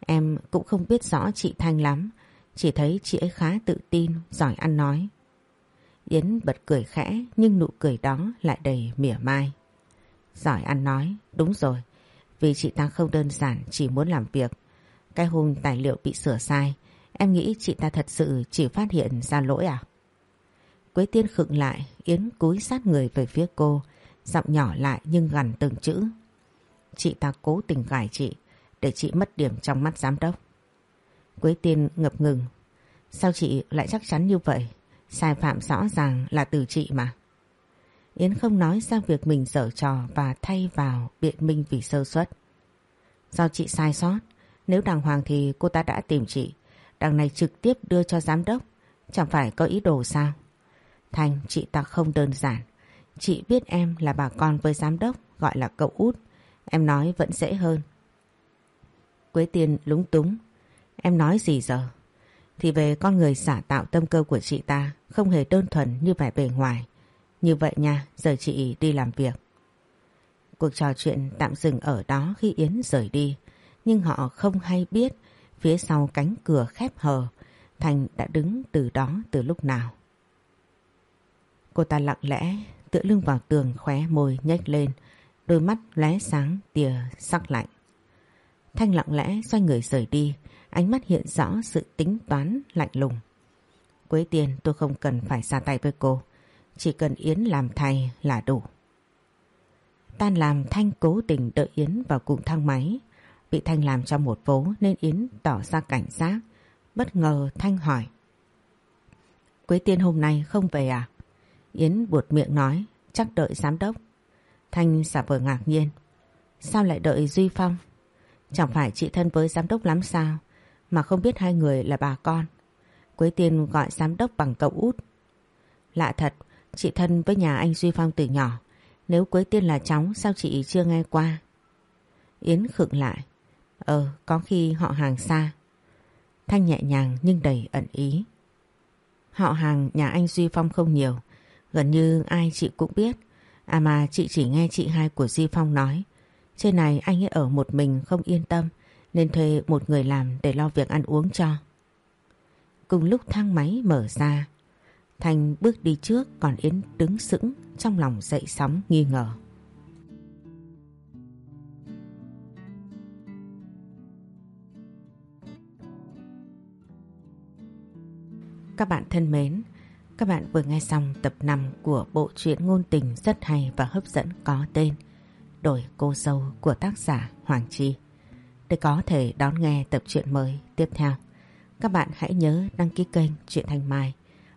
Em cũng không biết rõ chị Thanh lắm, chỉ thấy chị ấy khá tự tin, giỏi ăn nói. Yến bật cười khẽ nhưng nụ cười đó lại đầy mỉa mai. Giỏi ăn nói, đúng rồi. Vì chị ta không đơn giản chỉ muốn làm việc. Cái hôm tài liệu bị sửa sai, em nghĩ chị ta thật sự chỉ phát hiện ra lỗi à? Quế tiên khựng lại, Yến cúi sát người về phía cô, giọng nhỏ lại nhưng gần từng chữ. Chị ta cố tình gài chị, để chị mất điểm trong mắt giám đốc. Quế tiên ngập ngừng. Sao chị lại chắc chắn như vậy? Sai phạm rõ ràng là từ chị mà. Yến không nói ra việc mình dở trò và thay vào biện minh vì sơ suất. Do chị sai sót, nếu đàng hoàng thì cô ta đã tìm chị. Đằng này trực tiếp đưa cho giám đốc, chẳng phải có ý đồ sao? Thành, chị ta không đơn giản. Chị biết em là bà con với giám đốc, gọi là cậu út. Em nói vẫn dễ hơn. Quế Tiên lúng túng. Em nói gì giờ? Thì về con người xả tạo tâm cơ của chị ta không hề đơn thuần như vẻ bề ngoài. Như vậy nha, giờ chị đi làm việc. Cuộc trò chuyện tạm dừng ở đó khi Yến rời đi. Nhưng họ không hay biết phía sau cánh cửa khép hờ Thành đã đứng từ đó từ lúc nào. Cô ta lặng lẽ tựa lưng vào tường khóe môi nhếch lên đôi mắt lóe sáng tia sắc lạnh. Thanh lặng lẽ xoay người rời đi ánh mắt hiện rõ sự tính toán lạnh lùng. Quế tiền tôi không cần phải ra tay với cô chỉ cần Yến làm thay là đủ. Tan làm Thanh cố tình đợi Yến vào cùng thang máy. Bị Thanh làm trong một vố nên Yến tỏ ra cảnh giác. Bất ngờ Thanh hỏi. Quế tiên hôm nay không về à? Yến buột miệng nói chắc đợi giám đốc. Thanh giả vờ ngạc nhiên. Sao lại đợi Duy Phong? Chẳng phải chị thân với giám đốc lắm sao? Mà không biết hai người là bà con. Quế tiên gọi giám đốc bằng cậu út. Lạ thật, chị thân với nhà anh Duy Phong từ nhỏ. Nếu Quế Tiên là cháu sao chị chưa nghe qua? Yến khựng lại. Ờ, có khi họ hàng xa. Thanh nhẹ nhàng nhưng đầy ẩn ý. Họ hàng nhà anh Duy Phong không nhiều. Gần như ai chị cũng biết. À mà chị chỉ nghe chị hai của Duy Phong nói. Trên này anh ấy ở một mình không yên tâm nên thuê một người làm để lo việc ăn uống cho. Cùng lúc thang máy mở ra Thành bước đi trước còn Yến đứng sững trong lòng dậy sóng nghi ngờ. Các bạn thân mến, các bạn vừa nghe xong tập 5 của bộ truyện ngôn tình rất hay và hấp dẫn có tên Đổi cô dâu của tác giả Hoàng Chi. Để có thể đón nghe tập truyện mới tiếp theo, các bạn hãy nhớ đăng ký kênh Truyện Thanh Mai